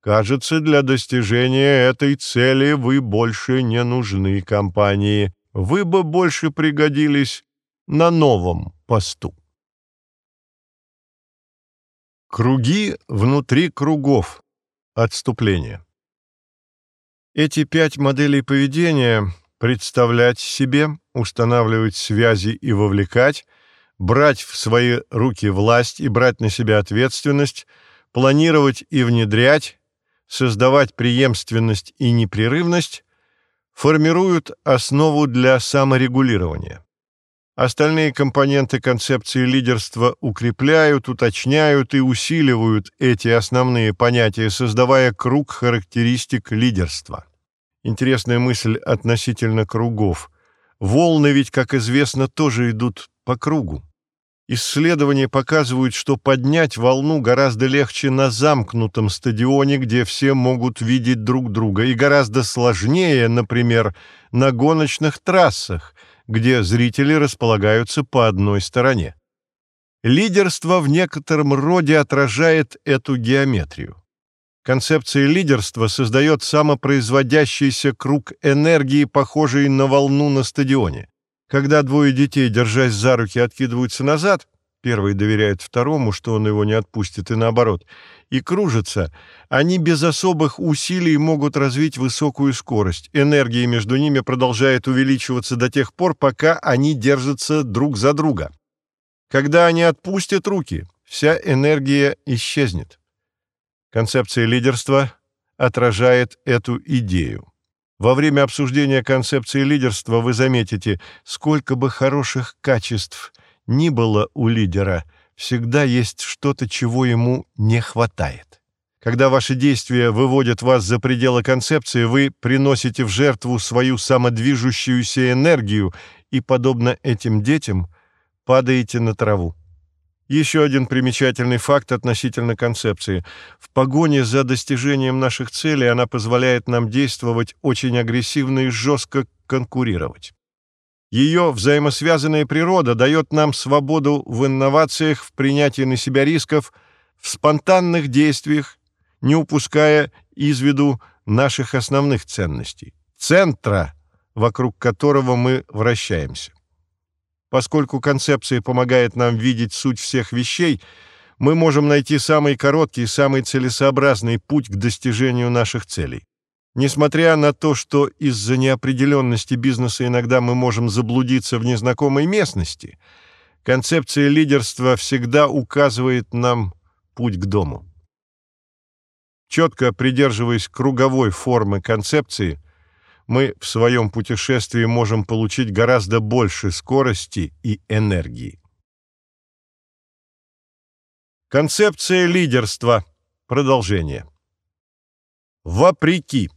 A: «Кажется, для достижения этой цели вы больше не нужны компании. Вы бы больше пригодились на новом посту. Круги внутри кругов. Отступление. Эти пять моделей поведения — представлять себе, устанавливать связи и вовлекать, брать в свои руки власть и брать на себя ответственность, планировать и внедрять, создавать преемственность и непрерывность — формируют основу для саморегулирования. Остальные компоненты концепции лидерства укрепляют, уточняют и усиливают эти основные понятия, создавая круг характеристик лидерства. Интересная мысль относительно кругов. Волны ведь, как известно, тоже идут по кругу. Исследования показывают, что поднять волну гораздо легче на замкнутом стадионе, где все могут видеть друг друга, и гораздо сложнее, например, на гоночных трассах – где зрители располагаются по одной стороне. Лидерство в некотором роде отражает эту геометрию. Концепция лидерства создает самопроизводящийся круг энергии, похожий на волну на стадионе. Когда двое детей, держась за руки, откидываются назад, первый доверяет второму, что он его не отпустит, и наоборот, и кружатся, они без особых усилий могут развить высокую скорость. Энергия между ними продолжает увеличиваться до тех пор, пока они держатся друг за друга. Когда они отпустят руки, вся энергия исчезнет. Концепция лидерства отражает эту идею. Во время обсуждения концепции лидерства вы заметите, сколько бы хороших качеств ни было у лидера, всегда есть что-то, чего ему не хватает. Когда ваши действия выводят вас за пределы концепции, вы приносите в жертву свою самодвижущуюся энергию и, подобно этим детям, падаете на траву. Еще один примечательный факт относительно концепции. В погоне за достижением наших целей она позволяет нам действовать очень агрессивно и жестко конкурировать. Ее взаимосвязанная природа дает нам свободу в инновациях, в принятии на себя рисков, в спонтанных действиях, не упуская из виду наших основных ценностей, центра, вокруг которого мы вращаемся. Поскольку концепция помогает нам видеть суть всех вещей, мы можем найти самый короткий, самый целесообразный путь к достижению наших целей. Несмотря на то, что из-за неопределенности бизнеса иногда мы можем заблудиться в незнакомой местности, концепция лидерства всегда указывает нам путь к дому. Четко придерживаясь круговой формы концепции, мы в своем путешествии можем получить гораздо больше скорости и энергии. Концепция лидерства. Продолжение. Вопреки.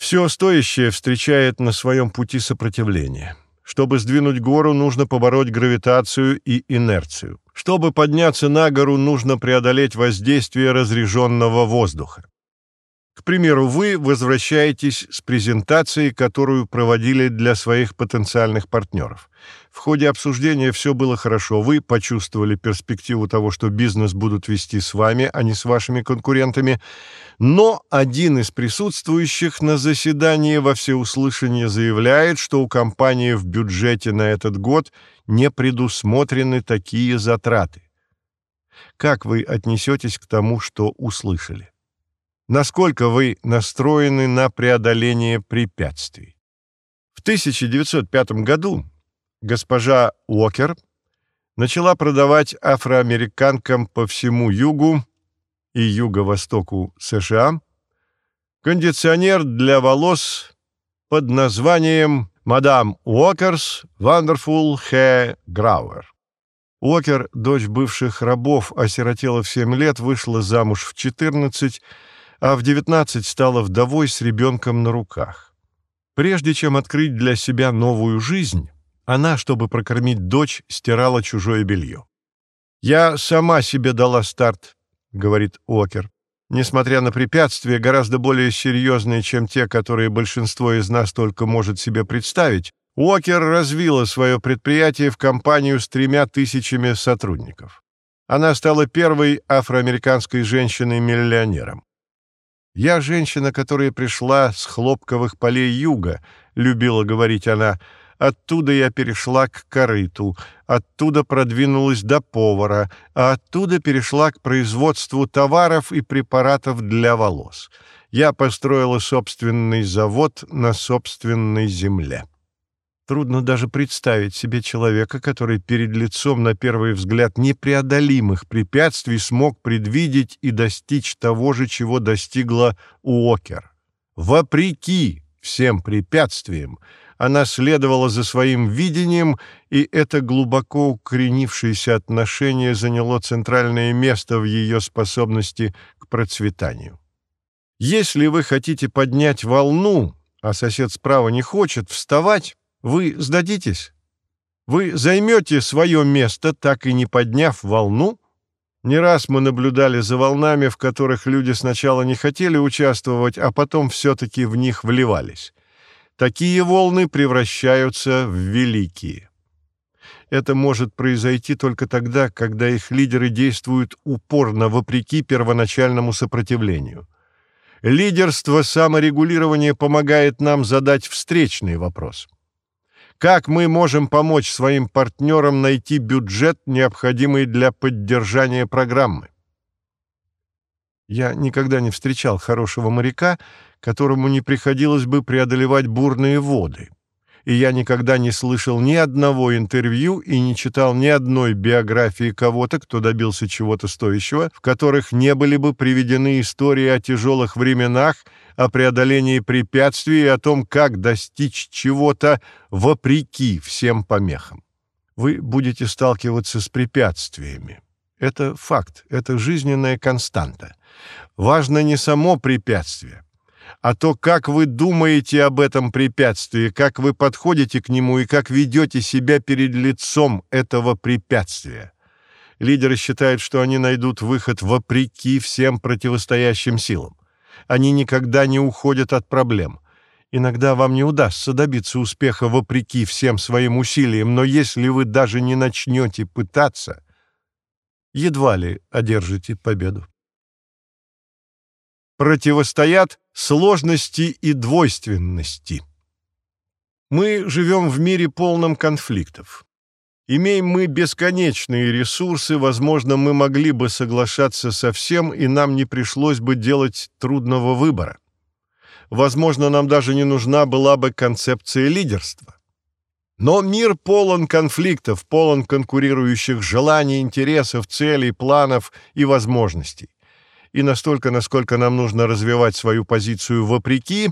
A: Все стоящее встречает на своем пути сопротивление. Чтобы сдвинуть гору, нужно побороть гравитацию и инерцию. Чтобы подняться на гору, нужно преодолеть воздействие разреженного воздуха. К примеру, вы возвращаетесь с презентацией, которую проводили для своих потенциальных партнеров. В ходе обсуждения все было хорошо, вы почувствовали перспективу того, что бизнес будут вести с вами, а не с вашими конкурентами, но один из присутствующих на заседании во всеуслышание заявляет, что у компании в бюджете на этот год не предусмотрены такие затраты. Как вы отнесетесь к тому, что услышали? Насколько вы настроены на преодоление препятствий? В 1905 году госпожа Уокер начала продавать афроамериканкам по всему югу и юго-востоку США кондиционер для волос под названием «Мадам Уокерс Wonderful Hair Grower». Уокер, дочь бывших рабов, осиротела в 7 лет, вышла замуж в 14, а в 19 стала вдовой с ребенком на руках. Прежде чем открыть для себя новую жизнь, она, чтобы прокормить дочь, стирала чужое белье. «Я сама себе дала старт», — говорит Уокер. «Несмотря на препятствия, гораздо более серьезные, чем те, которые большинство из нас только может себе представить, Уокер развила свое предприятие в компанию с тремя тысячами сотрудников. Она стала первой афроамериканской женщиной-миллионером. «Я женщина, которая пришла с хлопковых полей юга», — любила говорить она. «Оттуда я перешла к корыту, оттуда продвинулась до повара, а оттуда перешла к производству товаров и препаратов для волос. Я построила собственный завод на собственной земле». Трудно даже представить себе человека, который перед лицом, на первый взгляд, непреодолимых препятствий смог предвидеть и достичь того же, чего достигла Уокер. Вопреки всем препятствиям, она следовала за своим видением, и это глубоко укоренившееся отношение заняло центральное место в ее способности к процветанию. Если вы хотите поднять волну, а сосед справа не хочет вставать, вы сдадитесь? Вы займете свое место, так и не подняв волну? Не раз мы наблюдали за волнами, в которых люди сначала не хотели участвовать, а потом все-таки в них вливались. Такие волны превращаются в великие. Это может произойти только тогда, когда их лидеры действуют упорно, вопреки первоначальному сопротивлению. Лидерство саморегулирования помогает нам задать встречный вопрос – как мы можем помочь своим партнерам найти бюджет, необходимый для поддержания программы? Я никогда не встречал хорошего моряка, которому не приходилось бы преодолевать бурные воды и я никогда не слышал ни одного интервью и не читал ни одной биографии кого-то, кто добился чего-то стоящего, в которых не были бы приведены истории о тяжелых временах, о преодолении препятствий и о том, как достичь чего-то вопреки всем помехам. Вы будете сталкиваться с препятствиями. Это факт, это жизненная константа. Важно не само препятствие, а то, как вы думаете об этом препятствии, как вы подходите к нему и как ведете себя перед лицом этого препятствия. Лидеры считают, что они найдут выход вопреки всем противостоящим силам. Они никогда не уходят от проблем. Иногда вам не удастся добиться успеха вопреки всем своим усилиям, но если вы даже не начнете пытаться, едва ли одержите победу противостоят сложности и двойственности. Мы живем в мире полном конфликтов. Имеем мы бесконечные ресурсы, возможно, мы могли бы соглашаться со всем, и нам не пришлось бы делать трудного выбора. Возможно, нам даже не нужна была бы концепция лидерства. Но мир полон конфликтов, полон конкурирующих желаний, интересов, целей, планов и возможностей и настолько, насколько нам нужно развивать свою позицию вопреки,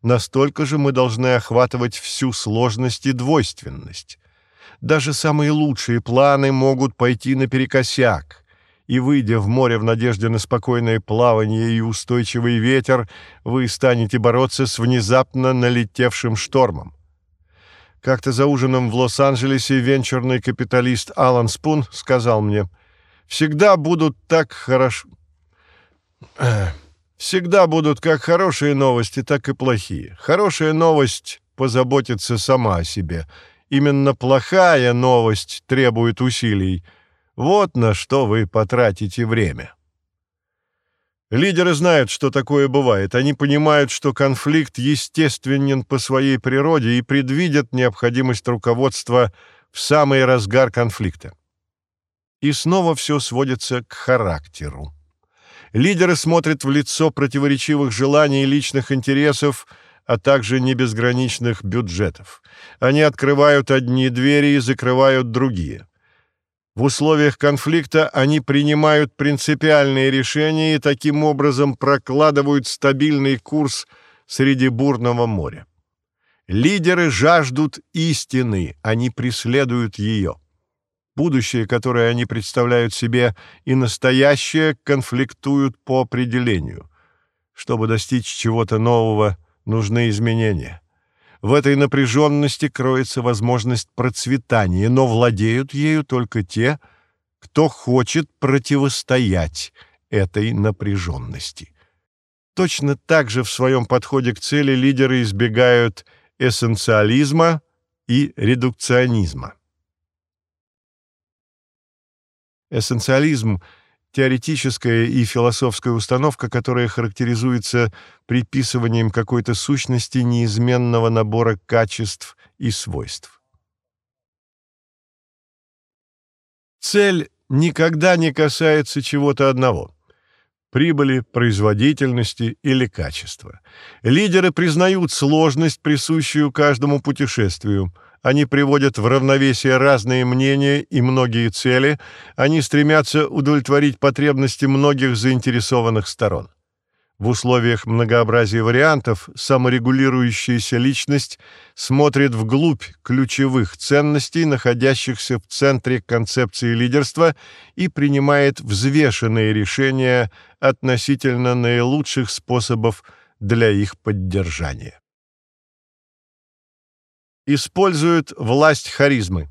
A: настолько же мы должны охватывать всю сложность и двойственность. Даже самые лучшие планы могут пойти наперекосяк, и, выйдя в море в надежде на спокойное плавание и устойчивый ветер, вы станете бороться с внезапно налетевшим штормом. Как-то за ужином в Лос-Анджелесе венчурный капиталист Алан Спун сказал мне, «Всегда будут так хорошо...» Всегда будут как хорошие новости, так и плохие. Хорошая новость позаботится сама о себе. Именно плохая новость требует усилий. Вот на что вы потратите время. Лидеры знают, что такое бывает. Они понимают, что конфликт естественен по своей природе и предвидят необходимость руководства в самый разгар конфликта. И снова все сводится к характеру. Лидеры смотрят в лицо противоречивых желаний и личных интересов, а также небезграничных бюджетов. Они открывают одни двери и закрывают другие. В условиях конфликта они принимают принципиальные решения и таким образом прокладывают стабильный курс среди бурного моря. Лидеры жаждут истины, они преследуют ее. Будущее, которое они представляют себе, и настоящее конфликтуют по определению. Чтобы достичь чего-то нового, нужны изменения. В этой напряженности кроется возможность процветания, но владеют ею только те, кто хочет противостоять этой напряженности. Точно так же в своем подходе к цели лидеры избегают эссенциализма и редукционизма. Эссенциализм — теоретическая и философская установка, которая характеризуется приписыванием какой-то сущности неизменного набора качеств и свойств. Цель никогда не касается чего-то одного — прибыли, производительности или качества. Лидеры признают сложность, присущую каждому путешествию — они приводят в равновесие разные мнения и многие цели, они стремятся удовлетворить потребности многих заинтересованных сторон. В условиях многообразия вариантов саморегулирующаяся личность смотрит вглубь ключевых ценностей, находящихся в центре концепции лидерства, и принимает взвешенные решения относительно наилучших способов для их поддержания используют власть харизмы.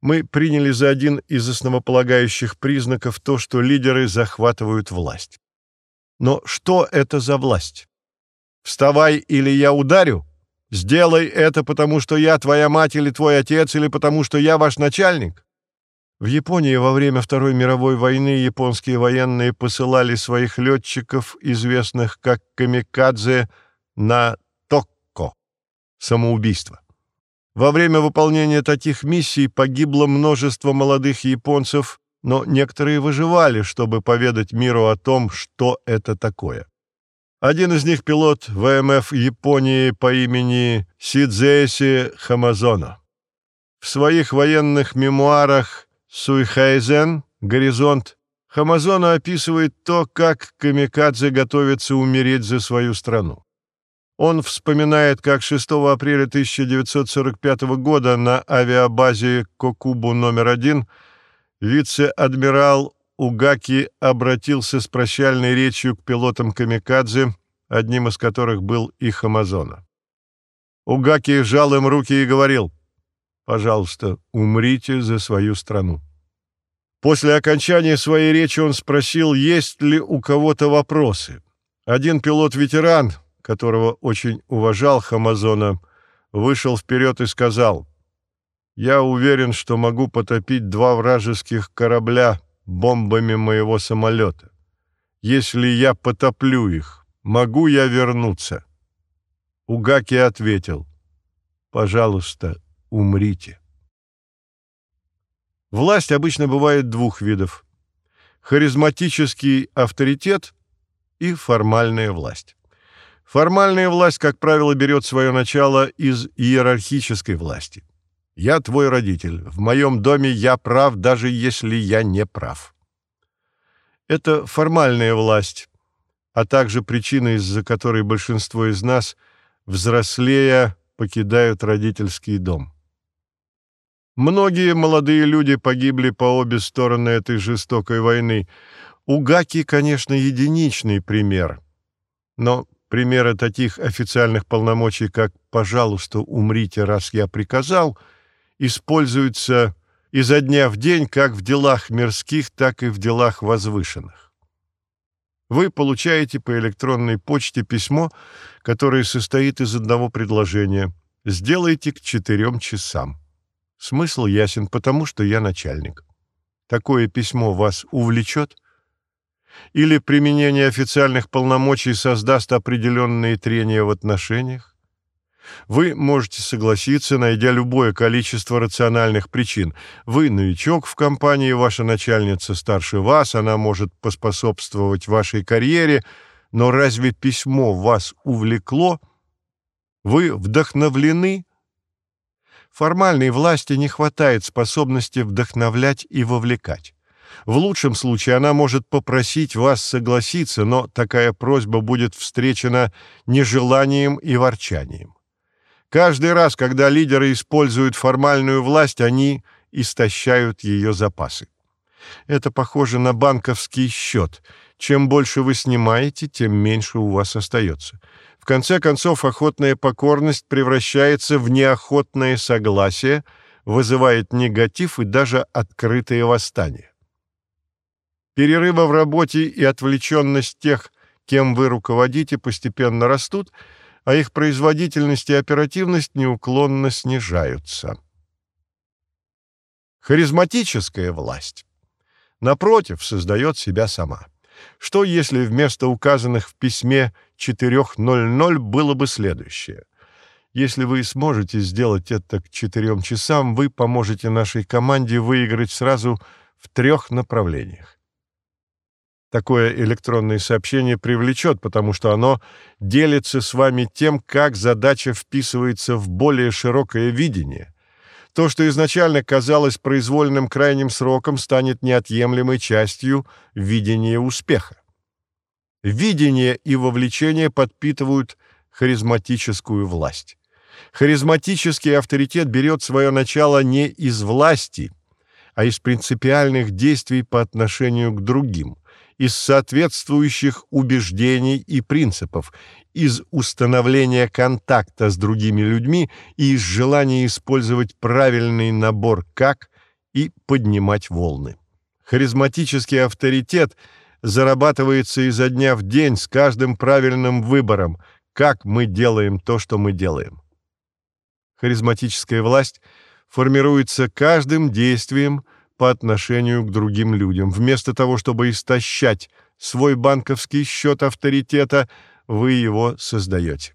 A: Мы приняли за один из основополагающих признаков то, что лидеры захватывают власть. Но что это за власть? «Вставай, или я ударю», «Сделай это, потому что я твоя мать или твой отец, или потому что я ваш начальник». В Японии во время Второй мировой войны японские военные посылали своих летчиков, известных как камикадзе, на Токко – самоубийство. Во время выполнения таких миссий погибло множество молодых японцев, но некоторые выживали, чтобы поведать миру о том, что это такое. Один из них — пилот ВМФ Японии по имени Сидзеси Хамазоно. В своих военных мемуарах «Суйхайзен. Горизонт» Хамазоно описывает то, как камикадзе готовится умереть за свою страну. Он вспоминает, как 6 апреля 1945 года на авиабазе Кокубу номер один вице-адмирал Угаки обратился с прощальной речью к пилотам «Камикадзе», одним из которых был их Амазона. Угаки сжал им руки и говорил «Пожалуйста, умрите за свою страну». После окончания своей речи он спросил, есть ли у кого-то вопросы. Один пилот-ветеран, которого очень уважал Хамазона, вышел вперед и сказал, «Я уверен, что могу потопить два вражеских корабля бомбами моего самолета. Если я потоплю их, могу я вернуться?» Угаки ответил, «Пожалуйста, умрите». Власть обычно бывает двух видов – харизматический авторитет и формальная власть. Формальная власть, как правило, берет свое начало из иерархической власти. «Я твой родитель. В моем доме я прав, даже если я не прав». Это формальная власть, а также причина, из-за которой большинство из нас, взрослея, покидают родительский дом. Многие молодые люди погибли по обе стороны этой жестокой войны. Угаки, конечно, единичный пример, но Примеры таких официальных полномочий, как «пожалуйста, умрите, раз я приказал», используются изо дня в день как в делах мирских, так и в делах возвышенных. Вы получаете по электронной почте письмо, которое состоит из одного предложения «Сделайте к четырем часам». Смысл ясен, потому что я начальник. Такое письмо вас увлечет – или применение официальных полномочий создаст определенные трения в отношениях? Вы можете согласиться, найдя любое количество рациональных причин. Вы новичок в компании, ваша начальница старше вас, она может поспособствовать вашей карьере, но разве письмо вас увлекло? Вы вдохновлены? Формальной власти не хватает способности вдохновлять и вовлекать. В лучшем случае она может попросить вас согласиться, но такая просьба будет встречена нежеланием и ворчанием. Каждый раз, когда лидеры используют формальную власть, они истощают ее запасы. Это похоже на банковский счет. Чем больше вы снимаете, тем меньше у вас остается. В конце концов, охотная покорность превращается в неохотное согласие, вызывает негатив и даже открытое восстание. Перерывы в работе и отвлеченность тех, кем вы руководите, постепенно растут, а их производительность и оперативность неуклонно снижаются. Харизматическая власть, напротив, создает себя сама. Что если вместо указанных в письме 4.00 было бы следующее? Если вы сможете сделать это к четырем часам, вы поможете нашей команде выиграть сразу в трех направлениях. Такое электронное сообщение привлечет, потому что оно делится с вами тем, как задача вписывается в более широкое видение. То, что изначально казалось произвольным крайним сроком, станет неотъемлемой частью видения успеха. Видение и вовлечение подпитывают харизматическую власть. Харизматический авторитет берет свое начало не из власти, а из принципиальных действий по отношению к другим – из соответствующих убеждений и принципов, из установления контакта с другими людьми и из желания использовать правильный набор «как» и поднимать волны. Харизматический авторитет зарабатывается изо дня в день с каждым правильным выбором, как мы делаем то, что мы делаем. Харизматическая власть формируется каждым действием, по отношению к другим людям. Вместо того, чтобы истощать свой банковский счет авторитета, вы его создаете.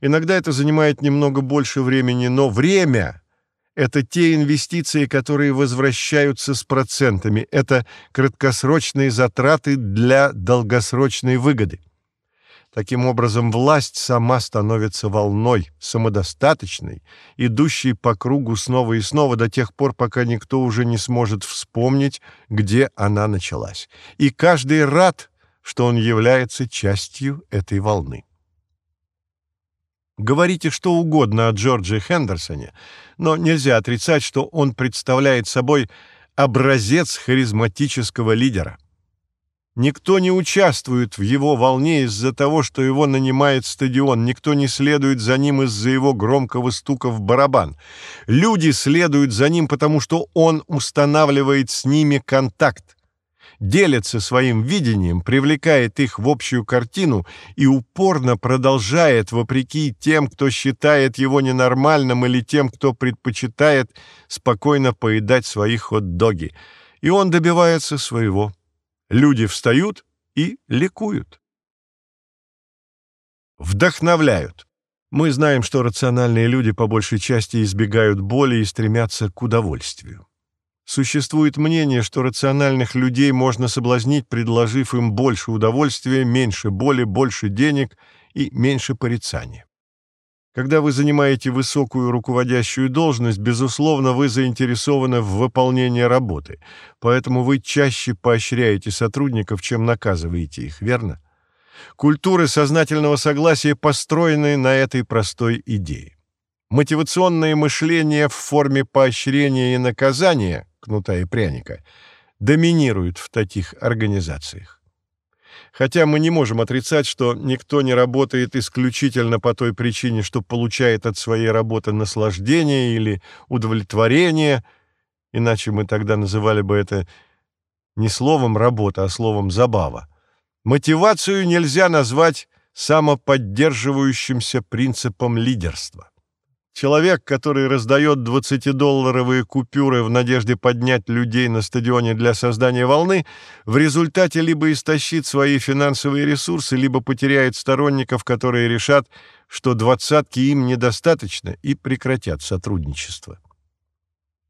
A: Иногда это занимает немного больше времени, но время — это те инвестиции, которые возвращаются с процентами. Это краткосрочные затраты для долгосрочной выгоды. Таким образом, власть сама становится волной, самодостаточной, идущей по кругу снова и снова до тех пор, пока никто уже не сможет вспомнить, где она началась. И каждый рад, что он является частью этой волны. Говорите что угодно о Джорджи Хендерсоне, но нельзя отрицать, что он представляет собой образец харизматического лидера – Никто не участвует в его волне из-за того, что его нанимает стадион. Никто не следует за ним из-за его громкого стука в барабан. Люди следуют за ним, потому что он устанавливает с ними контакт. Делится своим видением, привлекает их в общую картину и упорно продолжает, вопреки тем, кто считает его ненормальным или тем, кто предпочитает спокойно поедать свои хот-доги. И он добивается своего. Люди встают и ликуют. Вдохновляют. Мы знаем, что рациональные люди по большей части избегают боли и стремятся к удовольствию. Существует мнение, что рациональных людей можно соблазнить, предложив им больше удовольствия, меньше боли, больше денег и меньше порицания. Когда вы занимаете высокую руководящую должность, безусловно, вы заинтересованы в выполнении работы, поэтому вы чаще поощряете сотрудников, чем наказываете их, верно? Культуры сознательного согласия построены на этой простой идее. Мотивационное мышление в форме поощрения и наказания, кнута и пряника, доминирует в таких организациях. Хотя мы не можем отрицать, что никто не работает исключительно по той причине, что получает от своей работы наслаждение или удовлетворение, иначе мы тогда называли бы это не словом «работа», а словом «забава». Мотивацию нельзя назвать самоподдерживающимся принципом лидерства. Человек, который раздает 20-долларовые купюры в надежде поднять людей на стадионе для создания волны, в результате либо истощит свои финансовые ресурсы, либо потеряет сторонников, которые решат, что двадцатки им недостаточно и прекратят сотрудничество.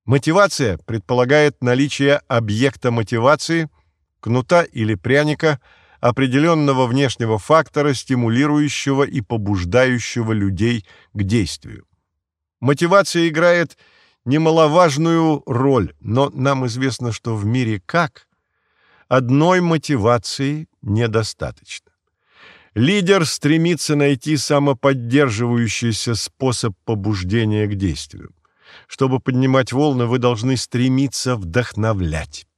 A: Мотивация предполагает наличие объекта мотивации, кнута или пряника, определенного внешнего фактора, стимулирующего и побуждающего людей к действию. Мотивация играет немаловажную роль, но нам известно, что в мире как одной мотивации недостаточно. Лидер стремится найти самоподдерживающийся способ побуждения к действию. Чтобы поднимать волны, вы должны стремиться вдохновлять.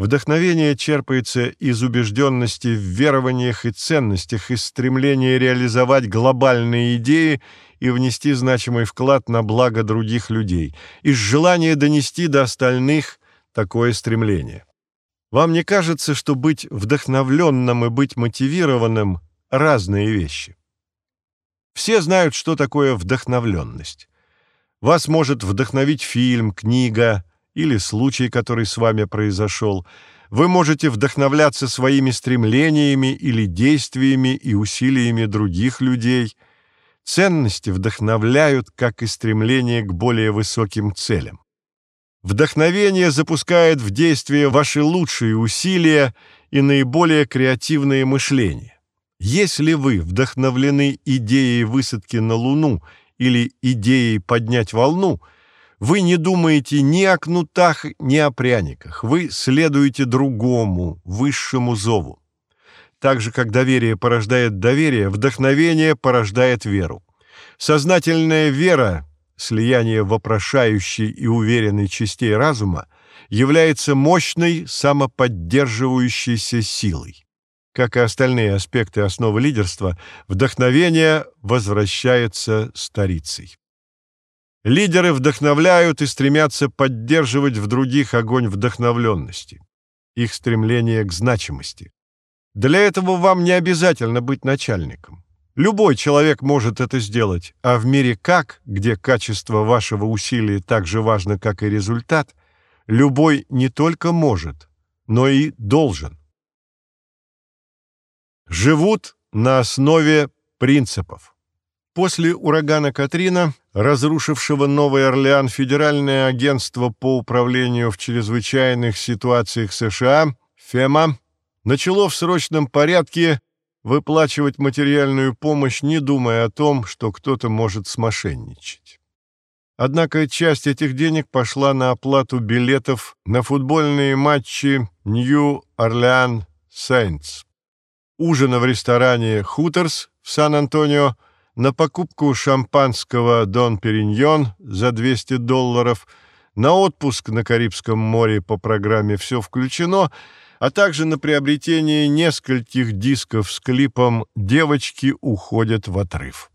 A: Вдохновение черпается из убежденности в верованиях и ценностях, из стремления реализовать глобальные идеи и внести значимый вклад на благо других людей, из желания донести до остальных такое стремление. Вам не кажется, что быть вдохновленным и быть мотивированным – разные вещи? Все знают, что такое вдохновленность. Вас может вдохновить фильм, книга или случай, который с вами произошел. Вы можете вдохновляться своими стремлениями или действиями и усилиями других людей. Ценности вдохновляют, как и стремление к более высоким целям. Вдохновение запускает в действие ваши лучшие усилия и наиболее креативное мышление. Если вы вдохновлены идеей высадки на Луну или идеей поднять волну, вы не думаете ни о кнутах, ни о пряниках. Вы следуете другому, высшему зову. Так же, как доверие порождает доверие, вдохновение порождает веру. Сознательная вера слияние вопрошающей и уверенной частей разума, является мощной самоподдерживающейся силой. Как и остальные аспекты основы лидерства, вдохновение возвращается старицей. Лидеры вдохновляют и стремятся поддерживать в других огонь вдохновленности, их стремление к значимости. Для этого вам не обязательно быть начальником. Любой человек может это сделать, а в мире «как», где качество вашего усилия так же важно, как и результат, любой не только может, но и должен. Живут на основе принципов. После урагана Катрина, разрушившего Новый Орлеан, Федеральное агентство по управлению в чрезвычайных ситуациях США, ФЕМА, начало в срочном порядке выплачивать материальную помощь, не думая о том, что кто-то может смошенничать. Однако часть этих денег пошла на оплату билетов на футбольные матчи Нью-Орлеан Сейнтс, ужина в ресторане «Хуторс» в Сан-Антонио, на покупку шампанского «Дон Периньон» за 200 долларов, на отпуск на Карибском море по программе «Все включено» а также на приобретение нескольких дисков с клипом «Девочки уходят в отрыв».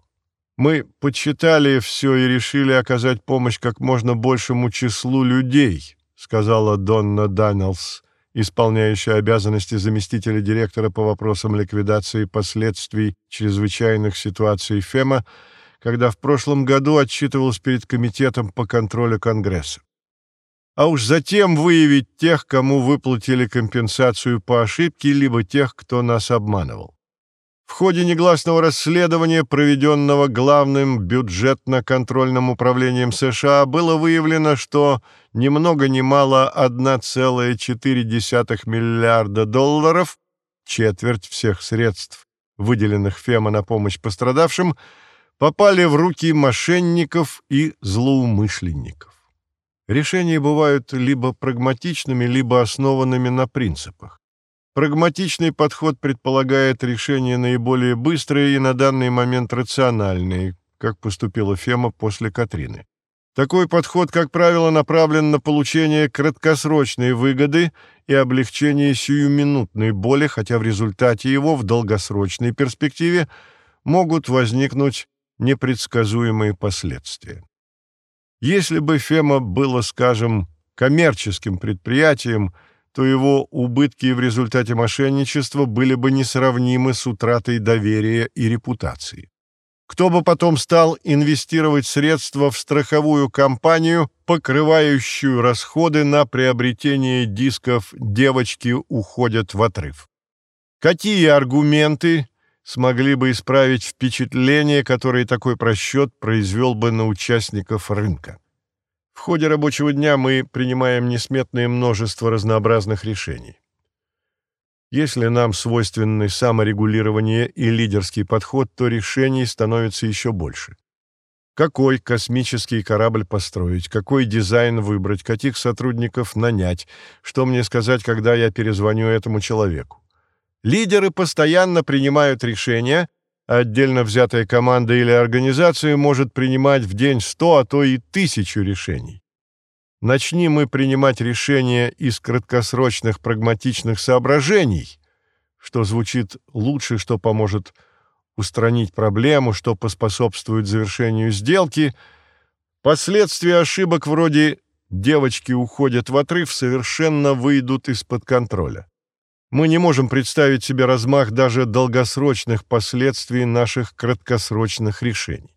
A: Мы подсчитали все и решили оказать помощь как можно большему числу людей, сказала Донна Данилс, исполняющая обязанности заместителя директора по вопросам ликвидации последствий чрезвычайных ситуаций ФЕМА, когда в прошлом году отчитывалась перед Комитетом по контролю Конгресса а уж затем выявить тех, кому выплатили компенсацию по ошибке, либо тех, кто нас обманывал. В ходе негласного расследования, проведенного Главным бюджетно-контрольным управлением США, было выявлено, что ни много ни мало 1,4 миллиарда долларов, четверть всех средств, выделенных ФЕМА на помощь пострадавшим, попали в руки мошенников и злоумышленников. Решения бывают либо прагматичными, либо основанными на принципах. Прагматичный подход предполагает решение наиболее быстрые и на данный момент рациональные, как поступила Фема после Катрины. Такой подход, как правило, направлен на получение краткосрочной выгоды и облегчение сиюминутной боли, хотя в результате его в долгосрочной перспективе могут возникнуть непредсказуемые последствия. Если бы Фема было, скажем, коммерческим предприятием, то его убытки в результате мошенничества были бы несравнимы с утратой доверия и репутации. Кто бы потом стал инвестировать средства в страховую компанию, покрывающую расходы на приобретение дисков «Девочки уходят в отрыв»? Какие аргументы смогли бы исправить впечатление, которое такой просчет произвел бы на участников рынка. В ходе рабочего дня мы принимаем несметное множество разнообразных решений. Если нам свойственны саморегулирование и лидерский подход, то решений становится еще больше. Какой космический корабль построить, какой дизайн выбрать, каких сотрудников нанять, что мне сказать, когда я перезвоню этому человеку. Лидеры постоянно принимают решения, отдельно взятая команда или организация может принимать в день сто, а то и тысячу решений. Начни мы принимать решения из краткосрочных прагматичных соображений, что звучит лучше, что поможет устранить проблему, что поспособствует завершению сделки, последствия ошибок вроде «девочки уходят в отрыв» совершенно выйдут из-под контроля. Мы не можем представить себе размах даже долгосрочных последствий наших краткосрочных решений.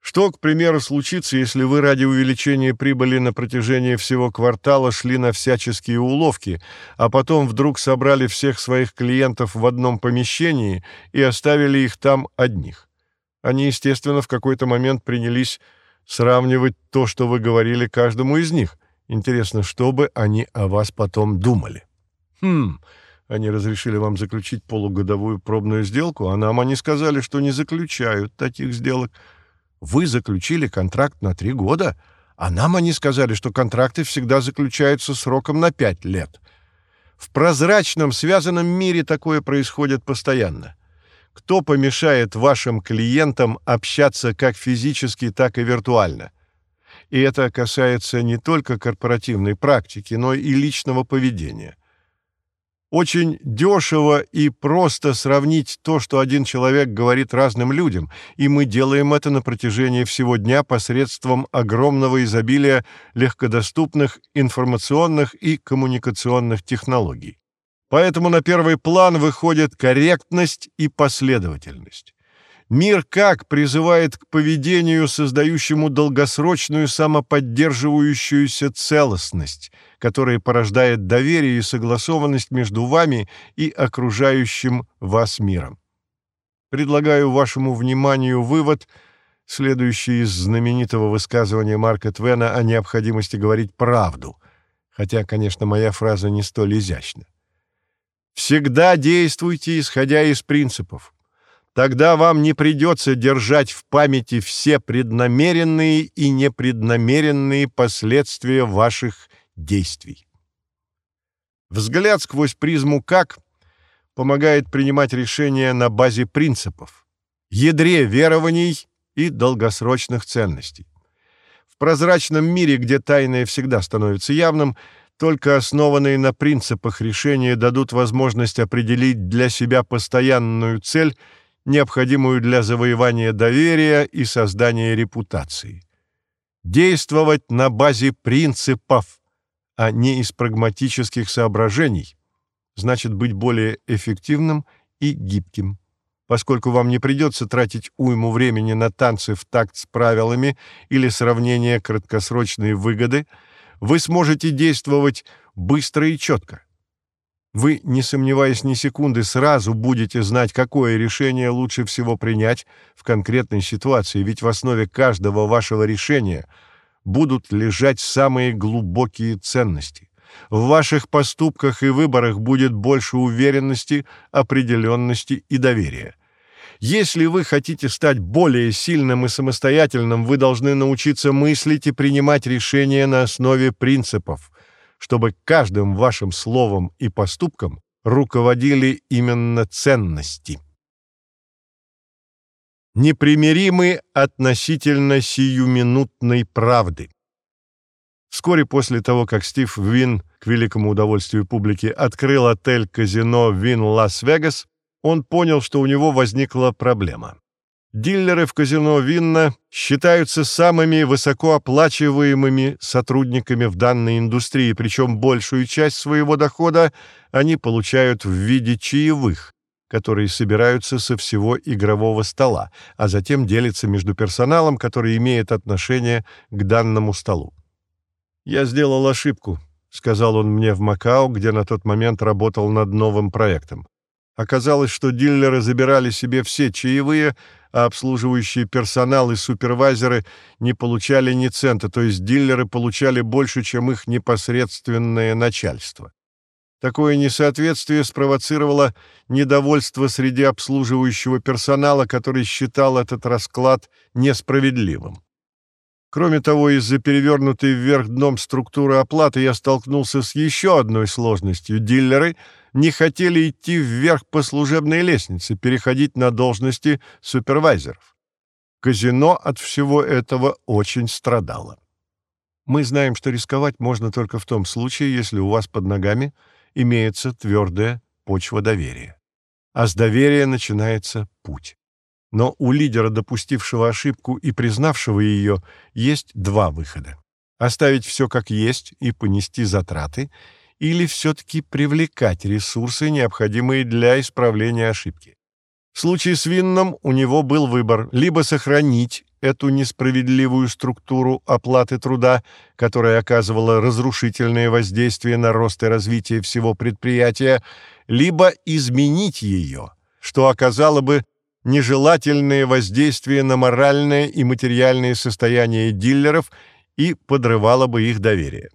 A: Что, к примеру, случится, если вы ради увеличения прибыли на протяжении всего квартала шли на всяческие уловки, а потом вдруг собрали всех своих клиентов в одном помещении и оставили их там одних? Они, естественно, в какой-то момент принялись сравнивать то, что вы говорили каждому из них. Интересно, что бы они о вас потом думали? Хм, они разрешили вам заключить полугодовую пробную сделку, а нам они сказали, что не заключают таких сделок. Вы заключили контракт на три года, а нам они сказали, что контракты всегда заключаются сроком на пять лет. В прозрачном, связанном мире такое происходит постоянно. Кто помешает вашим клиентам общаться как физически, так и виртуально? И это касается не только корпоративной практики, но и личного поведения. Очень дешево и просто сравнить то, что один человек говорит разным людям, и мы делаем это на протяжении всего дня посредством огромного изобилия легкодоступных информационных и коммуникационных технологий. Поэтому на первый план выходит корректность и последовательность. Мир как призывает к поведению, создающему долгосрочную самоподдерживающуюся целостность, которая порождает доверие и согласованность между вами и окружающим вас миром. Предлагаю вашему вниманию вывод, следующий из знаменитого высказывания Марка Твена о необходимости говорить правду, хотя, конечно, моя фраза не столь изящна. Всегда действуйте, исходя из принципов. Тогда вам не придется держать в памяти все преднамеренные и непреднамеренные последствия ваших действий. Взгляд сквозь призму «как» помогает принимать решения на базе принципов, ядре верований и долгосрочных ценностей. В прозрачном мире, где тайное всегда становится явным, только основанные на принципах решения дадут возможность определить для себя постоянную цель – необходимую для завоевания доверия и создания репутации. Действовать на базе принципов, а не из прагматических соображений, значит быть более эффективным и гибким. Поскольку вам не придется тратить уйму времени на танцы в такт с правилами или сравнение краткосрочной выгоды, вы сможете действовать быстро и четко. Вы, не сомневаясь ни секунды, сразу будете знать, какое решение лучше всего принять в конкретной ситуации, ведь в основе каждого вашего решения будут лежать самые глубокие ценности. В ваших поступках и выборах будет больше уверенности, определенности и доверия. Если вы хотите стать более сильным и самостоятельным, вы должны научиться мыслить и принимать решения на основе принципов – чтобы каждым вашим словом и поступком руководили именно ценности. Непримиримы относительно сиюминутной правды. Вскоре после того, как Стив Вин, к великому удовольствию публики, открыл отель-казино «Вин Лас-Вегас», он понял, что у него возникла проблема. Дилеры в казино «Винна» считаются самыми высокооплачиваемыми сотрудниками в данной индустрии, причем большую часть своего дохода они получают в виде чаевых, которые собираются со всего игрового стола, а затем делятся между персоналом, который имеет отношение к данному столу. «Я сделал ошибку», — сказал он мне в Макао, где на тот момент работал над новым проектом. Оказалось, что дилеры забирали себе все чаевые, а обслуживающий персонал и супервайзеры не получали ни цента, то есть дилеры получали больше, чем их непосредственное начальство. Такое несоответствие спровоцировало недовольство среди обслуживающего персонала, который считал этот расклад несправедливым. Кроме того, из-за перевернутой вверх дном структуры оплаты я столкнулся с еще одной сложностью. Дилеры не хотели идти вверх по служебной лестнице, переходить на должности супервайзеров. Казино от всего этого очень страдало. Мы знаем, что рисковать можно только в том случае, если у вас под ногами имеется твердая почва доверия. А с доверия начинается путь. Но у лидера, допустившего ошибку и признавшего ее, есть два выхода. Оставить все как есть и понести затраты, или все-таки привлекать ресурсы, необходимые для исправления ошибки. В случае с Винном у него был выбор либо сохранить эту несправедливую структуру оплаты труда, которая оказывала разрушительное воздействие на рост и развитие всего предприятия, либо изменить ее, что оказало бы нежелательные воздействия на моральное и материальное состояние дилеров и подрывало бы их доверие.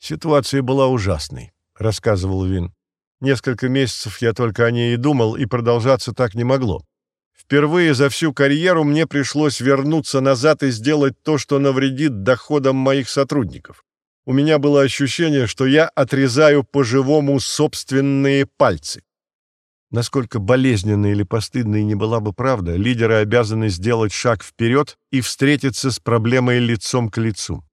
A: «Ситуация была ужасной», — рассказывал Вин. «Несколько месяцев я только о ней и думал, и продолжаться так не могло. Впервые за всю карьеру мне пришлось вернуться назад и сделать то, что навредит доходам моих сотрудников. У меня было ощущение, что я отрезаю по-живому собственные пальцы. Насколько болезненной или постыдной не была бы правда, лидеры обязаны сделать шаг вперед и встретиться с проблемой лицом к лицу.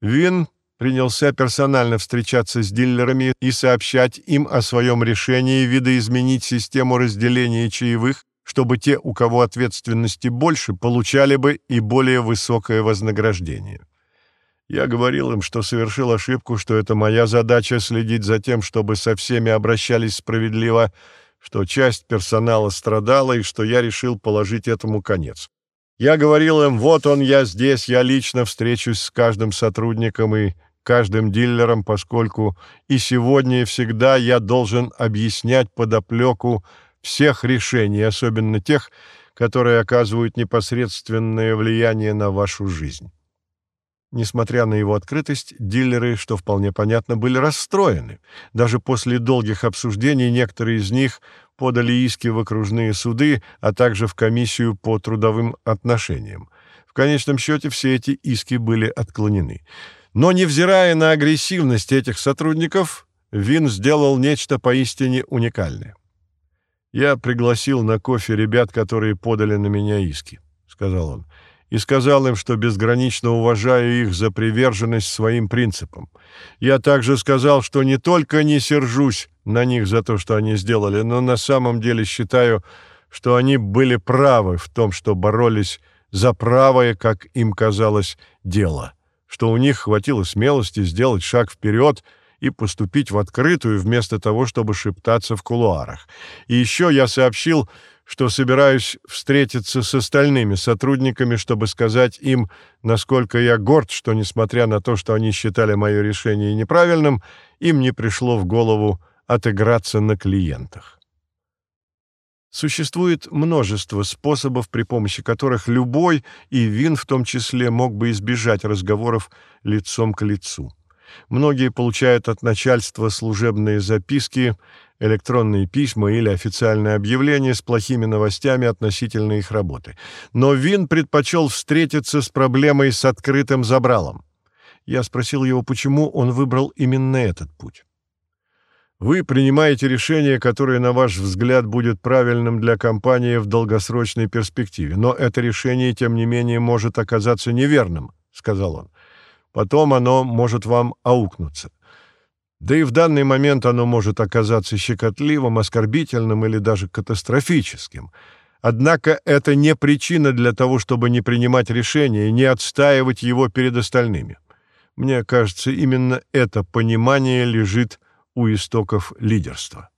A: Вин принялся персонально встречаться с дилерами и сообщать им о своем решении видоизменить систему разделения чаевых, чтобы те, у кого ответственности больше, получали бы и более высокое вознаграждение. Я говорил им, что совершил ошибку, что это моя задача следить за тем, чтобы со всеми обращались справедливо, что часть персонала страдала и что я решил положить этому конец. Я говорил им, вот он, я здесь, я лично встречусь с каждым сотрудником и каждым дилером, поскольку и сегодня и всегда я должен объяснять подоплеку всех решений, особенно тех, которые оказывают непосредственное влияние на вашу жизнь. Несмотря на его открытость, дилеры, что вполне понятно, были расстроены. Даже после долгих обсуждений некоторые из них подали иски в окружные суды, а также в комиссию по трудовым отношениям. В конечном счете все эти иски были отклонены. Но, невзирая на агрессивность этих сотрудников, Вин сделал нечто поистине уникальное. «Я пригласил на кофе ребят, которые подали на меня иски», — сказал он и сказал им, что безгранично уважаю их за приверженность своим принципам. Я также сказал, что не только не сержусь на них за то, что они сделали, но на самом деле считаю, что они были правы в том, что боролись за правое, как им казалось, дело, что у них хватило смелости сделать шаг вперед и поступить в открытую вместо того, чтобы шептаться в кулуарах. И еще я сообщил, что собираюсь встретиться с остальными сотрудниками, чтобы сказать им, насколько я горд, что, несмотря на то, что они считали мое решение неправильным, им не пришло в голову отыграться на клиентах. Существует множество способов, при помощи которых любой, и Вин в том числе, мог бы избежать разговоров лицом к лицу. Многие получают от начальства служебные записки, электронные письма или официальные объявления с плохими новостями относительно их работы. Но Вин предпочел встретиться с проблемой с открытым забралом. Я спросил его, почему он выбрал именно этот путь. Вы принимаете решение, которое, на ваш взгляд, будет правильным для компании в долгосрочной перспективе, но это решение, тем не менее, может оказаться неверным, — сказал он. Потом оно может вам аукнуться. Да и в данный момент оно может оказаться щекотливым, оскорбительным или даже катастрофическим. Однако это не причина для того, чтобы не принимать решение и не отстаивать его перед остальными. Мне кажется, именно это понимание лежит у истоков лидерства.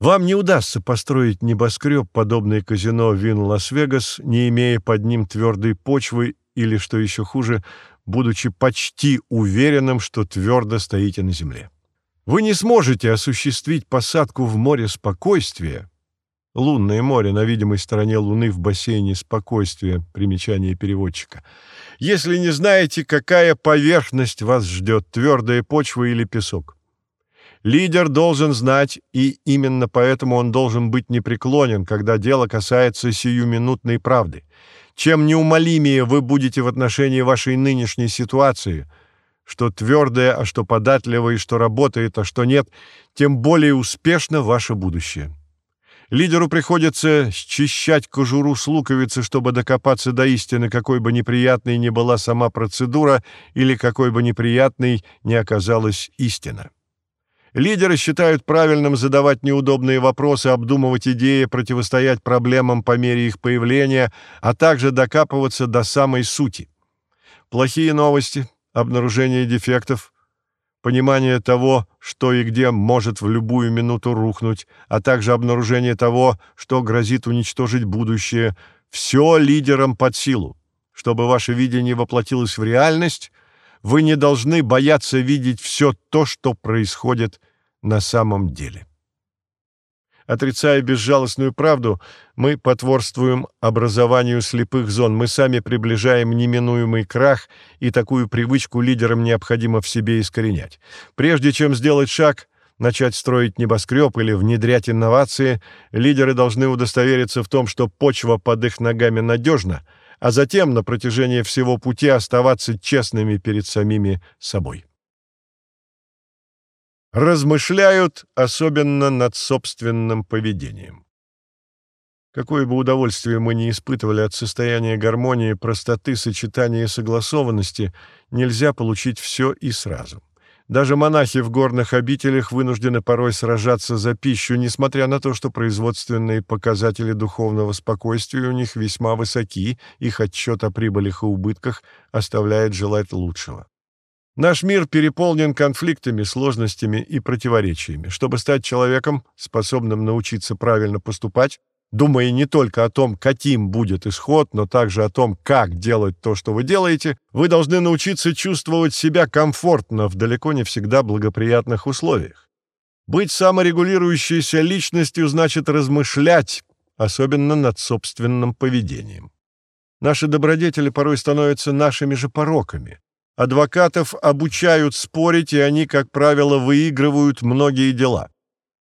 A: Вам не удастся построить небоскреб, подобный казино Вин Лас-Вегас, не имея под ним твердой почвы или, что еще хуже, будучи почти уверенным, что твердо стоите на земле. Вы не сможете осуществить посадку в море спокойствия, лунное море на видимой стороне Луны в бассейне спокойствия, примечание переводчика, если не знаете, какая поверхность вас ждет, твердая почва или песок. Лидер должен знать, и именно поэтому он должен быть непреклонен, когда дело касается сиюминутной правды. Чем неумолимее вы будете в отношении вашей нынешней ситуации, что твердое, а что податливое, что работает, а что нет, тем более успешно ваше будущее. Лидеру приходится счищать кожуру с луковицы, чтобы докопаться до истины, какой бы неприятной ни была сама процедура или какой бы неприятной ни оказалась истина. Лидеры считают правильным задавать неудобные вопросы, обдумывать идеи, противостоять проблемам по мере их появления, а также докапываться до самой сути. Плохие новости, обнаружение дефектов, понимание того, что и где может в любую минуту рухнуть, а также обнаружение того, что грозит уничтожить будущее, все лидерам под силу. Чтобы ваше видение воплотилось в реальность – вы не должны бояться видеть все то, что происходит на самом деле. Отрицая безжалостную правду, мы потворствуем образованию слепых зон, мы сами приближаем неминуемый крах, и такую привычку лидерам необходимо в себе искоренять. Прежде чем сделать шаг, начать строить небоскреб или внедрять инновации, лидеры должны удостовериться в том, что почва под их ногами надежна, а затем на протяжении всего пути оставаться честными перед самими собой. Размышляют особенно над собственным поведением. Какое бы удовольствие мы ни испытывали от состояния гармонии, простоты, сочетания и согласованности, нельзя получить все и сразу. Даже монахи в горных обителях вынуждены порой сражаться за пищу, несмотря на то, что производственные показатели духовного спокойствия у них весьма высоки, их отчет о прибылях и убытках оставляет желать лучшего. Наш мир переполнен конфликтами, сложностями и противоречиями. Чтобы стать человеком, способным научиться правильно поступать, думая не только о том, каким будет исход, но также о том, как делать то, что вы делаете, вы должны научиться чувствовать себя комфортно в далеко не всегда благоприятных условиях. Быть саморегулирующейся личностью значит размышлять, особенно над собственным поведением. Наши добродетели порой становятся нашими же пороками. Адвокатов обучают спорить, и они, как правило, выигрывают многие дела.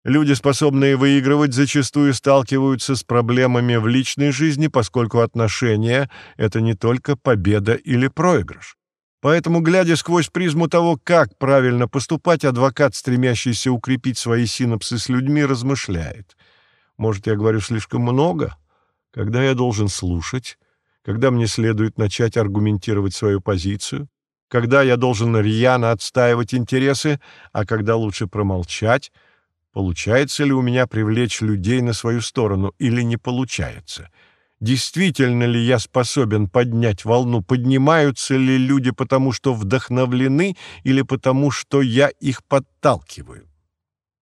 A: Люди, способные выигрывать, зачастую сталкиваются с проблемами в личной жизни, поскольку отношения — это не только победа или проигрыш. Поэтому, глядя сквозь призму того, как правильно поступать, адвокат, стремящийся укрепить свои синапсы с людьми, размышляет. Может, я говорю слишком много? Когда я должен слушать? Когда мне следует начать аргументировать свою позицию? Когда я должен рьяно отстаивать интересы, а когда лучше промолчать — Получается ли у меня привлечь людей на свою сторону или не получается? Действительно ли я способен поднять волну? Поднимаются ли люди потому, что вдохновлены, или потому, что я их подталкиваю?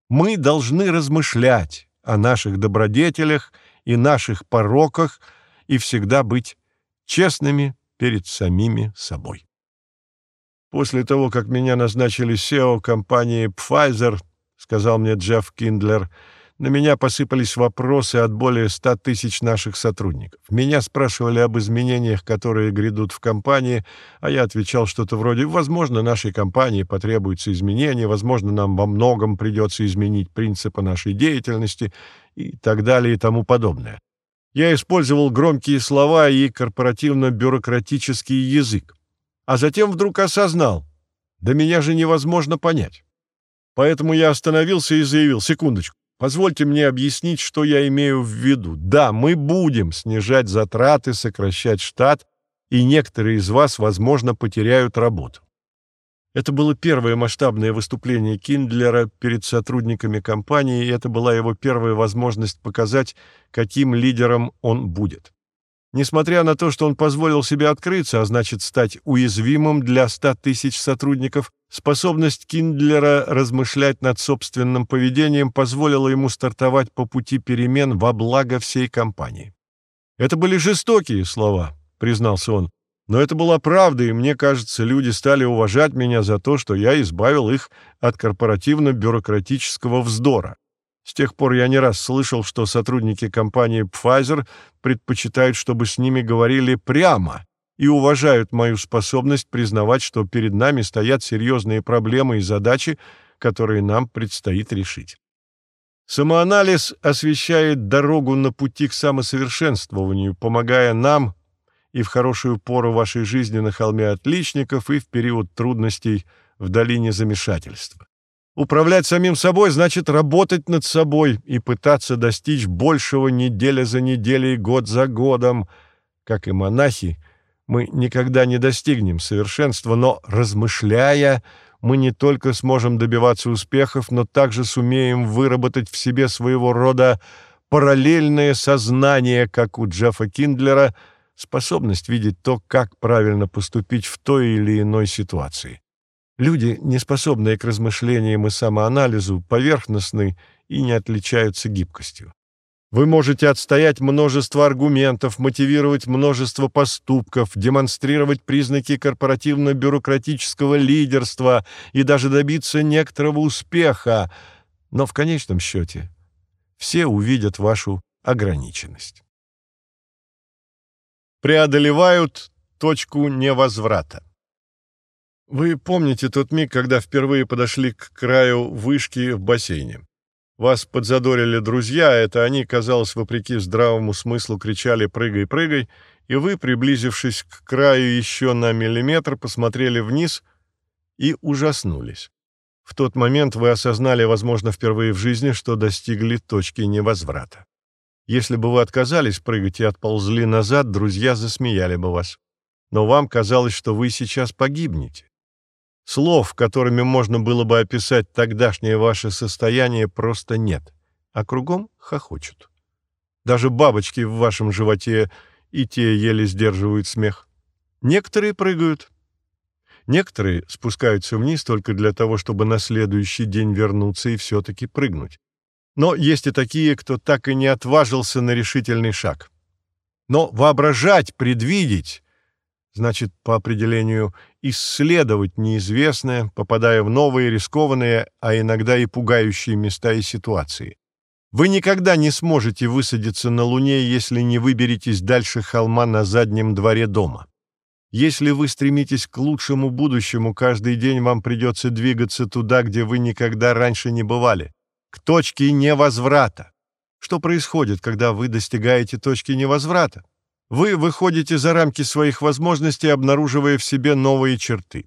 A: Мы должны размышлять о наших добродетелях и наших пороках и всегда быть честными перед самими собой. После того, как меня назначили SEO компании Pfizer, — сказал мне Джефф Киндлер, — на меня посыпались вопросы от более ста тысяч наших сотрудников. Меня спрашивали об изменениях, которые грядут в компании, а я отвечал что-то вроде «Возможно, нашей компании потребуются изменения, возможно, нам во многом придется изменить принципы нашей деятельности» и так далее и тому подобное. Я использовал громкие слова и корпоративно-бюрократический язык. А затем вдруг осознал, да меня же невозможно понять. Поэтому я остановился и заявил, секундочку, позвольте мне объяснить, что я имею в виду. Да, мы будем снижать затраты, сокращать штат, и некоторые из вас, возможно, потеряют работу. Это было первое масштабное выступление Киндлера перед сотрудниками компании, и это была его первая возможность показать, каким лидером он будет. Несмотря на то, что он позволил себе открыться, а значит стать уязвимым для 100 тысяч сотрудников, способность Киндлера размышлять над собственным поведением позволила ему стартовать по пути перемен во благо всей компании. «Это были жестокие слова», — признался он, Но это была правда, и мне кажется, люди стали уважать меня за то, что я избавил их от корпоративно-бюрократического вздора. С тех пор я не раз слышал, что сотрудники компании Pfizer предпочитают, чтобы с ними говорили прямо и уважают мою способность признавать, что перед нами стоят серьезные проблемы и задачи, которые нам предстоит решить. Самоанализ освещает дорогу на пути к самосовершенствованию, помогая нам и в хорошую пору вашей жизни на холме отличников, и в период трудностей в долине замешательства. Управлять самим собой значит работать над собой и пытаться достичь большего неделя за неделей, год за годом. Как и монахи, мы никогда не достигнем совершенства, но, размышляя, мы не только сможем добиваться успехов, но также сумеем выработать в себе своего рода параллельное сознание, как у Джеффа Киндлера, способность видеть то, как правильно поступить в той или иной ситуации. Люди, не способные к размышлениям и самоанализу, поверхностны и не отличаются гибкостью. Вы можете отстоять множество аргументов, мотивировать множество поступков, демонстрировать признаки корпоративно-бюрократического лидерства и даже добиться некоторого успеха, но в конечном счете все увидят вашу ограниченность. Преодолевают точку невозврата. Вы помните тот миг, когда впервые подошли к краю вышки в бассейне? Вас подзадорили друзья, это они, казалось, вопреки здравому смыслу кричали «прыгай, прыгай», и вы, приблизившись к краю еще на миллиметр, посмотрели вниз и ужаснулись. В тот момент вы осознали, возможно, впервые в жизни, что достигли точки невозврата. Если бы вы отказались прыгать и отползли назад, друзья засмеяли бы вас. Но вам казалось, что вы сейчас погибнете. Слов, которыми можно было бы описать тогдашнее ваше состояние, просто нет, а кругом хохочут. Даже бабочки в вашем животе и те еле сдерживают смех. Некоторые прыгают. Некоторые спускаются вниз только для того, чтобы на следующий день вернуться и все-таки прыгнуть. Но есть и такие, кто так и не отважился на решительный шаг. Но воображать, предвидеть значит, по определению, исследовать неизвестное, попадая в новые, рискованные, а иногда и пугающие места и ситуации. Вы никогда не сможете высадиться на Луне, если не выберетесь дальше холма на заднем дворе дома. Если вы стремитесь к лучшему будущему, каждый день вам придется двигаться туда, где вы никогда раньше не бывали, к точке невозврата. Что происходит, когда вы достигаете точки невозврата? Вы выходите за рамки своих возможностей, обнаруживая в себе новые черты.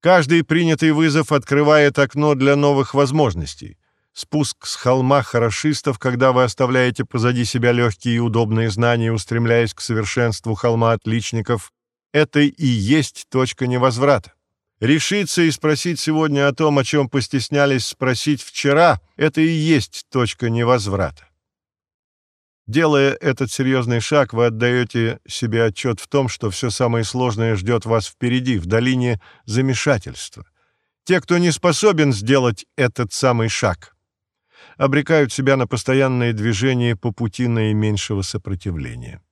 A: Каждый принятый вызов открывает окно для новых возможностей. Спуск с холма хорошистов, когда вы оставляете позади себя легкие и удобные знания, устремляясь к совершенству холма отличников, это и есть точка невозврата. Решиться и спросить сегодня о том, о чем постеснялись спросить вчера, это и есть точка невозврата. Делая этот серьезный шаг, вы отдаете себе отчет в том, что все самое сложное ждет вас впереди, в долине замешательства. Те, кто не способен сделать этот самый шаг, обрекают себя на постоянные движения по пути наименьшего сопротивления.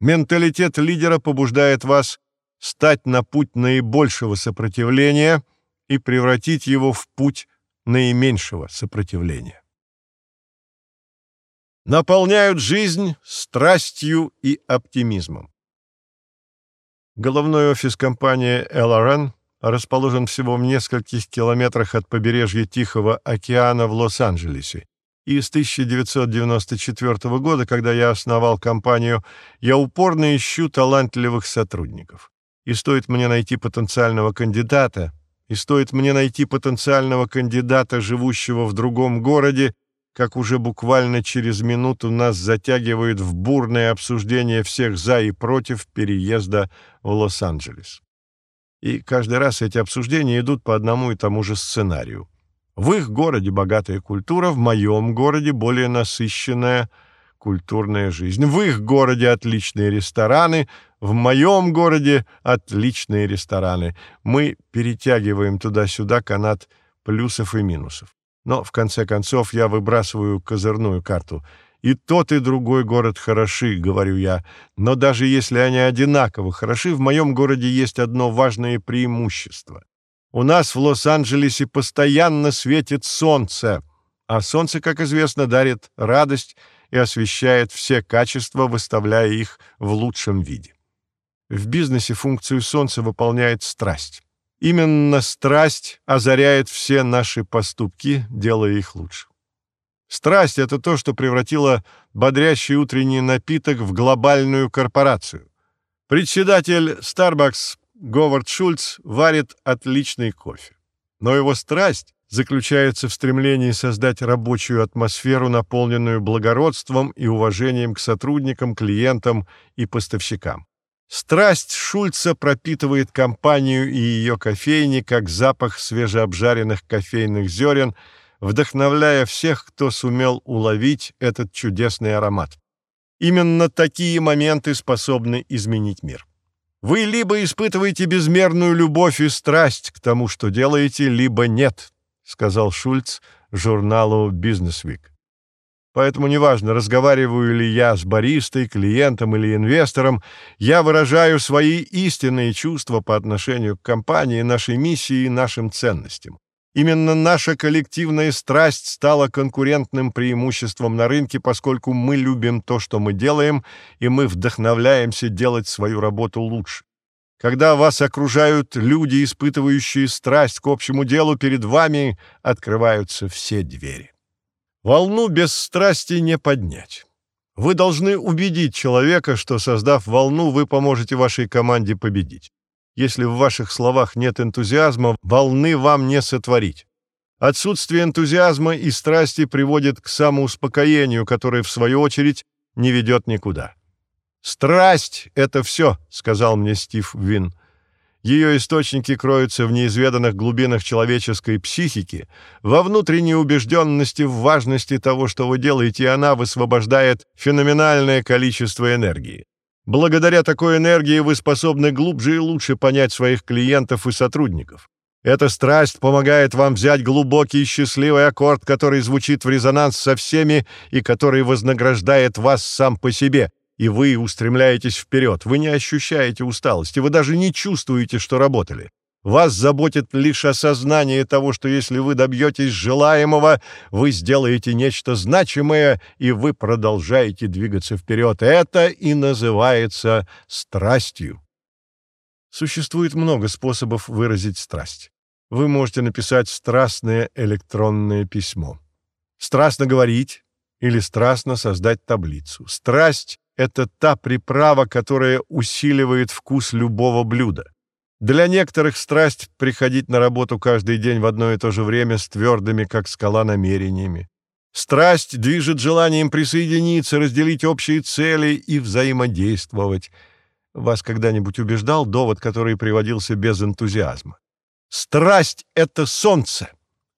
A: Менталитет лидера побуждает вас стать на путь наибольшего сопротивления и превратить его в путь наименьшего сопротивления наполняют жизнь страстью и оптимизмом. Головной офис компании LRN расположен всего в нескольких километрах от побережья Тихого океана в Лос-Анджелесе. И с 1994 года, когда я основал компанию, я упорно ищу талантливых сотрудников. И стоит мне найти потенциального кандидата, и стоит мне найти потенциального кандидата, живущего в другом городе, как уже буквально через минуту нас затягивают в бурное обсуждение всех «за» и «против» переезда в Лос-Анджелес. И каждый раз эти обсуждения идут по одному и тому же сценарию. В их городе богатая культура, в моем городе более насыщенная культурная жизнь. В их городе отличные рестораны, в моем городе отличные рестораны. Мы перетягиваем туда-сюда канат плюсов и минусов. Но, в конце концов, я выбрасываю козырную карту. И тот, и другой город хороши, говорю я, но даже если они одинаково хороши, в моем городе есть одно важное преимущество. У нас в Лос-Анджелесе постоянно светит солнце, а солнце, как известно, дарит радость и освещает все качества, выставляя их в лучшем виде. В бизнесе функцию солнца выполняет страсть. Именно страсть озаряет все наши поступки, делая их лучше. Страсть — это то, что превратило бодрящий утренний напиток в глобальную корпорацию. Председатель Starbucks Говард Шульц варит отличный кофе. Но его страсть заключается в стремлении создать рабочую атмосферу, наполненную благородством и уважением к сотрудникам, клиентам и поставщикам. Страсть Шульца пропитывает компанию и ее кофейни, как запах свежеобжаренных кофейных зерен, вдохновляя всех, кто сумел уловить этот чудесный аромат. Именно такие моменты способны изменить мир. Вы либо испытываете безмерную любовь и страсть к тому, что делаете, либо нет, сказал Шульц журналу Business Week. Поэтому неважно, разговариваю ли я с баристой, клиентом или инвестором, я выражаю свои истинные чувства по отношению к компании, нашей миссии и нашим ценностям. Именно наша коллективная страсть стала конкурентным преимуществом на рынке, поскольку мы любим то, что мы делаем, и мы вдохновляемся делать свою работу лучше. Когда вас окружают люди, испытывающие страсть к общему делу, перед вами открываются все двери. Волну без страсти не поднять. Вы должны убедить человека, что, создав волну, вы поможете вашей команде победить. Если в ваших словах нет энтузиазма, волны вам не сотворить. Отсутствие энтузиазма и страсти приводит к самоуспокоению, которое, в свою очередь, не ведет никуда. «Страсть — это все», — сказал мне Стив Вин. Ее источники кроются в неизведанных глубинах человеческой психики, во внутренней убежденности в важности того, что вы делаете, и она высвобождает феноменальное количество энергии. Благодаря такой энергии вы способны глубже и лучше понять своих клиентов и сотрудников. Эта страсть помогает вам взять глубокий и счастливый аккорд, который звучит в резонанс со всеми и который вознаграждает вас сам по себе, и вы устремляетесь вперед. Вы не ощущаете усталости, вы даже не чувствуете, что работали. Вас заботит лишь осознание того, что если вы добьетесь желаемого, вы сделаете нечто значимое, и вы продолжаете двигаться вперед. Это и называется страстью. Существует много способов выразить страсть. Вы можете написать страстное электронное письмо. Страстно говорить или страстно создать таблицу. Страсть это та приправа, которая усиливает вкус любого блюда. Для некоторых страсть приходить на работу каждый день в одно и то же время с твердыми, как скала, намерениями. Страсть движет желанием присоединиться, разделить общие цели и взаимодействовать. Вас когда-нибудь убеждал довод, который приводился без энтузиазма? Страсть — это солнце,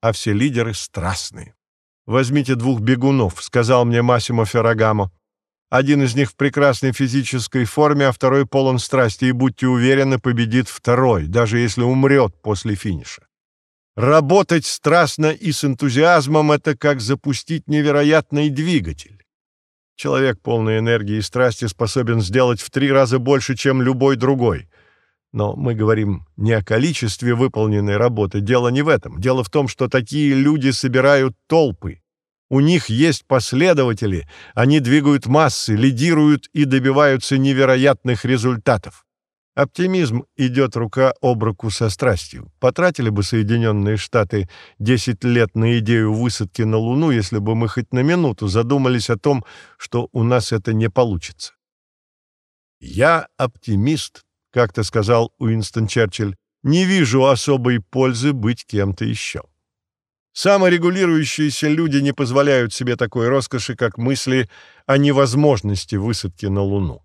A: а все лидеры страстные. «Возьмите двух бегунов», — сказал мне Массимо Феррагамо. Один из них в прекрасной физической форме, а второй полон страсти, и, будьте уверены, победит второй, даже если умрет после финиша. Работать страстно и с энтузиазмом — это как запустить невероятный двигатель. Человек, полный энергии и страсти, способен сделать в три раза больше, чем любой другой. Но мы говорим не о количестве выполненной работы. Дело не в этом. Дело в том, что такие люди собирают толпы. У них есть последователи, они двигают массы, лидируют и добиваются невероятных результатов. Оптимизм идет рука об руку со страстью. Потратили бы Соединенные Штаты 10 лет на идею высадки на Луну, если бы мы хоть на минуту задумались о том, что у нас это не получится. «Я оптимист», — как-то сказал Уинстон Черчилль, «не вижу особой пользы быть кем-то еще». Саморегулирующиеся люди не позволяют себе такой роскоши, как мысли о невозможности высадки на Луну.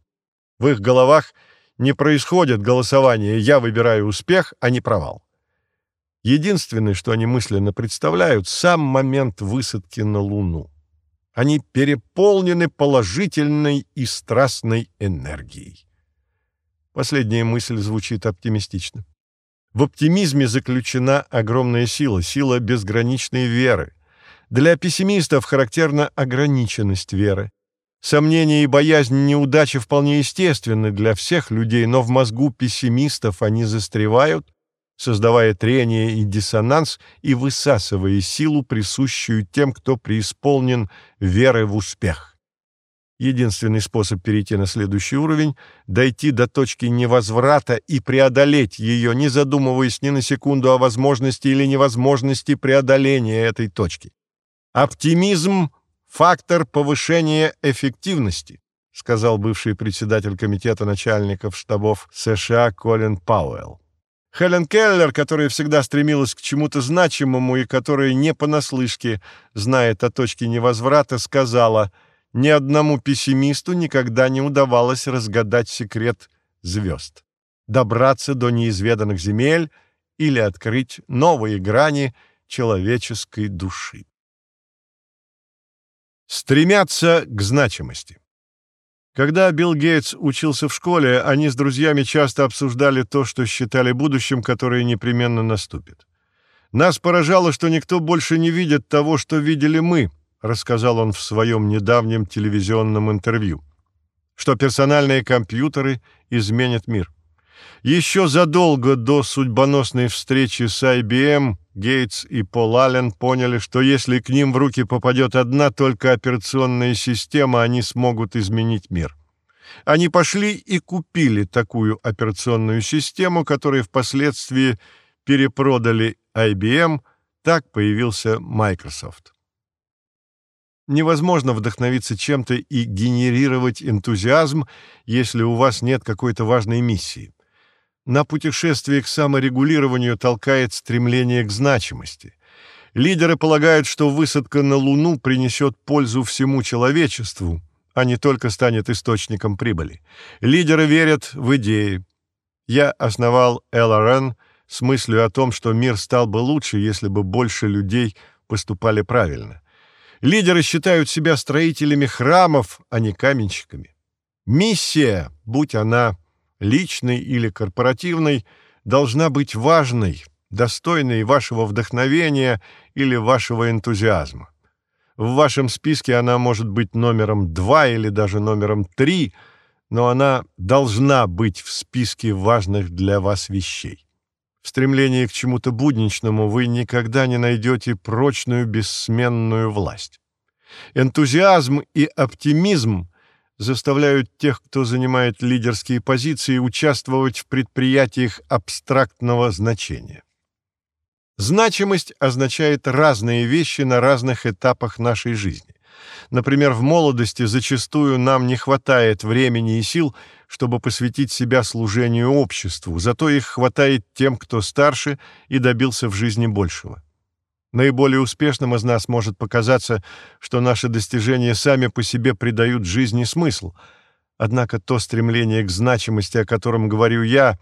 A: В их головах не происходит голосование «я выбираю успех», а не провал. Единственное, что они мысленно представляют, сам момент высадки на Луну. Они переполнены положительной и страстной энергией. Последняя мысль звучит оптимистично. В оптимизме заключена огромная сила, сила безграничной веры. Для пессимистов характерна ограниченность веры. Сомнения и боязнь неудачи вполне естественны для всех людей, но в мозгу пессимистов они застревают, создавая трение и диссонанс и высасывая силу, присущую тем, кто преисполнен веры в успех. Единственный способ перейти на следующий уровень — дойти до точки невозврата и преодолеть ее, не задумываясь ни на секунду о возможности или невозможности преодоления этой точки. Оптимизм — фактор повышения эффективности, сказал бывший председатель комитета начальников штабов США Колин Пауэлл. Хелен Келлер, которая всегда стремилась к чему-то значимому и которая не понаслышке знает о точке невозврата, сказала — ни одному пессимисту никогда не удавалось разгадать секрет звезд, добраться до неизведанных земель или открыть новые грани человеческой души. Стремятся к значимости. Когда Билл Гейтс учился в школе, они с друзьями часто обсуждали то, что считали будущим, которое непременно наступит. Нас поражало, что никто больше не видит того, что видели мы, рассказал он в своем недавнем телевизионном интервью, что персональные компьютеры изменят мир. Еще задолго до судьбоносной встречи с IBM Гейтс и Пол Аллен поняли, что если к ним в руки попадет одна только операционная система, они смогут изменить мир. Они пошли и купили такую операционную систему, которую впоследствии перепродали IBM, так появился Microsoft невозможно вдохновиться чем-то и генерировать энтузиазм, если у вас нет какой-то важной миссии. На путешествие к саморегулированию толкает стремление к значимости. Лидеры полагают, что высадка на Луну принесет пользу всему человечеству, а не только станет источником прибыли. Лидеры верят в идеи. Я основал LRN с мыслью о том, что мир стал бы лучше, если бы больше людей поступали правильно. Лидеры считают себя строителями храмов, а не каменщиками. Миссия, будь она личной или корпоративной, должна быть важной, достойной вашего вдохновения или вашего энтузиазма. В вашем списке она может быть номером два или даже номером три, но она должна быть в списке важных для вас вещей. В стремлении к чему-то будничному вы никогда не найдете прочную бессменную власть. Энтузиазм и оптимизм заставляют тех, кто занимает лидерские позиции, участвовать в предприятиях абстрактного значения. Значимость означает разные вещи на разных этапах нашей жизни. Например, в молодости зачастую нам не хватает времени и сил, чтобы посвятить себя служению обществу, зато их хватает тем, кто старше и добился в жизни большего. Наиболее успешным из нас может показаться, что наши достижения сами по себе придают жизни смысл. Однако то стремление к значимости, о котором говорю я,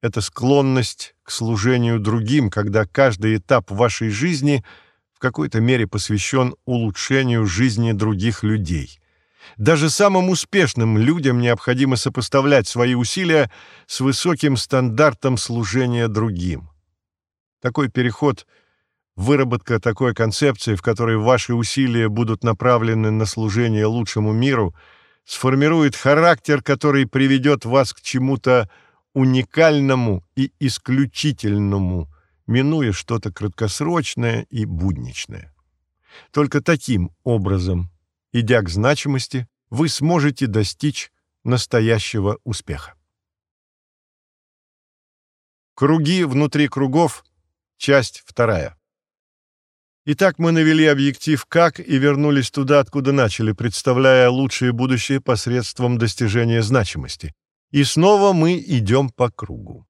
A: это склонность к служению другим, когда каждый этап вашей жизни — какой-то мере посвящен улучшению жизни других людей. Даже самым успешным людям необходимо сопоставлять свои усилия с высоким стандартом служения другим. Такой переход — выработка такой концепции, в которой ваши усилия будут направлены на служение лучшему миру, сформирует характер, который приведет вас к чему-то уникальному и исключительному, минуя что-то краткосрочное и будничное. Только таким образом, идя к значимости, вы сможете достичь настоящего успеха. Круги внутри кругов. Часть вторая. Итак, мы навели объектив «как» и вернулись туда, откуда начали, представляя лучшее будущее посредством достижения значимости. И снова мы идем по кругу.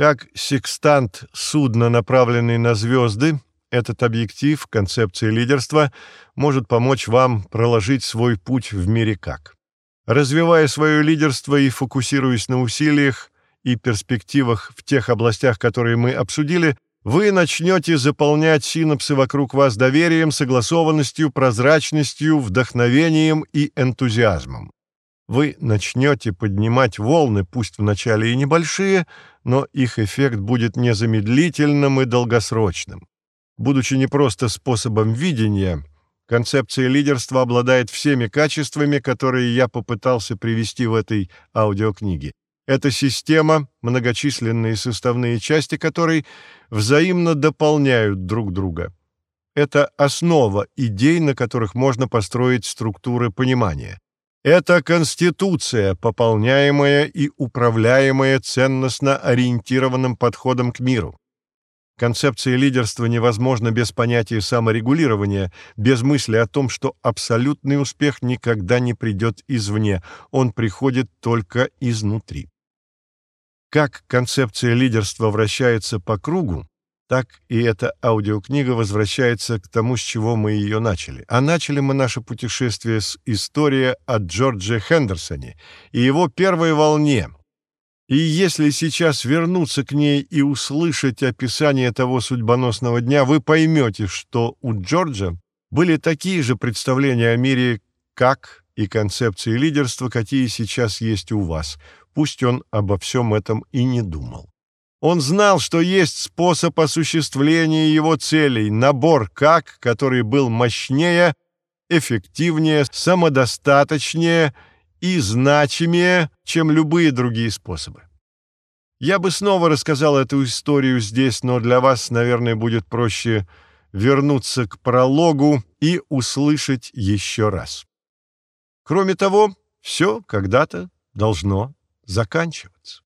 A: Как секстант судна, направленный на звезды, этот объектив, концепция лидерства, может помочь вам проложить свой путь в мире как. Развивая свое лидерство и фокусируясь на усилиях и перспективах в тех областях, которые мы обсудили, вы начнете заполнять синапсы вокруг вас доверием, согласованностью, прозрачностью, вдохновением и энтузиазмом вы начнете поднимать волны, пусть вначале и небольшие, но их эффект будет незамедлительным и долгосрочным. Будучи не просто способом видения, концепция лидерства обладает всеми качествами, которые я попытался привести в этой аудиокниге. Это система, многочисленные составные части которой взаимно дополняют друг друга. Это основа идей, на которых можно построить структуры понимания. Это конституция, пополняемая и управляемая ценностно ориентированным подходом к миру. Концепция лидерства невозможна без понятия саморегулирования, без мысли о том, что абсолютный успех никогда не придет извне, он приходит только изнутри. Как концепция лидерства вращается по кругу, так и эта аудиокнига возвращается к тому, с чего мы ее начали. А начали мы наше путешествие с истории о Джордже Хендерсоне и его первой волне. И если сейчас вернуться к ней и услышать описание того судьбоносного дня, вы поймете, что у Джорджа были такие же представления о мире, как и концепции лидерства, какие сейчас есть у вас – пусть он обо всем этом и не думал. Он знал, что есть способ осуществления его целей, набор «как», который был мощнее, эффективнее, самодостаточнее и значимее, чем любые другие способы. Я бы снова рассказал эту историю здесь, но для вас, наверное, будет проще вернуться к прологу и услышать еще раз. Кроме того, все когда-то должно заканчиваться.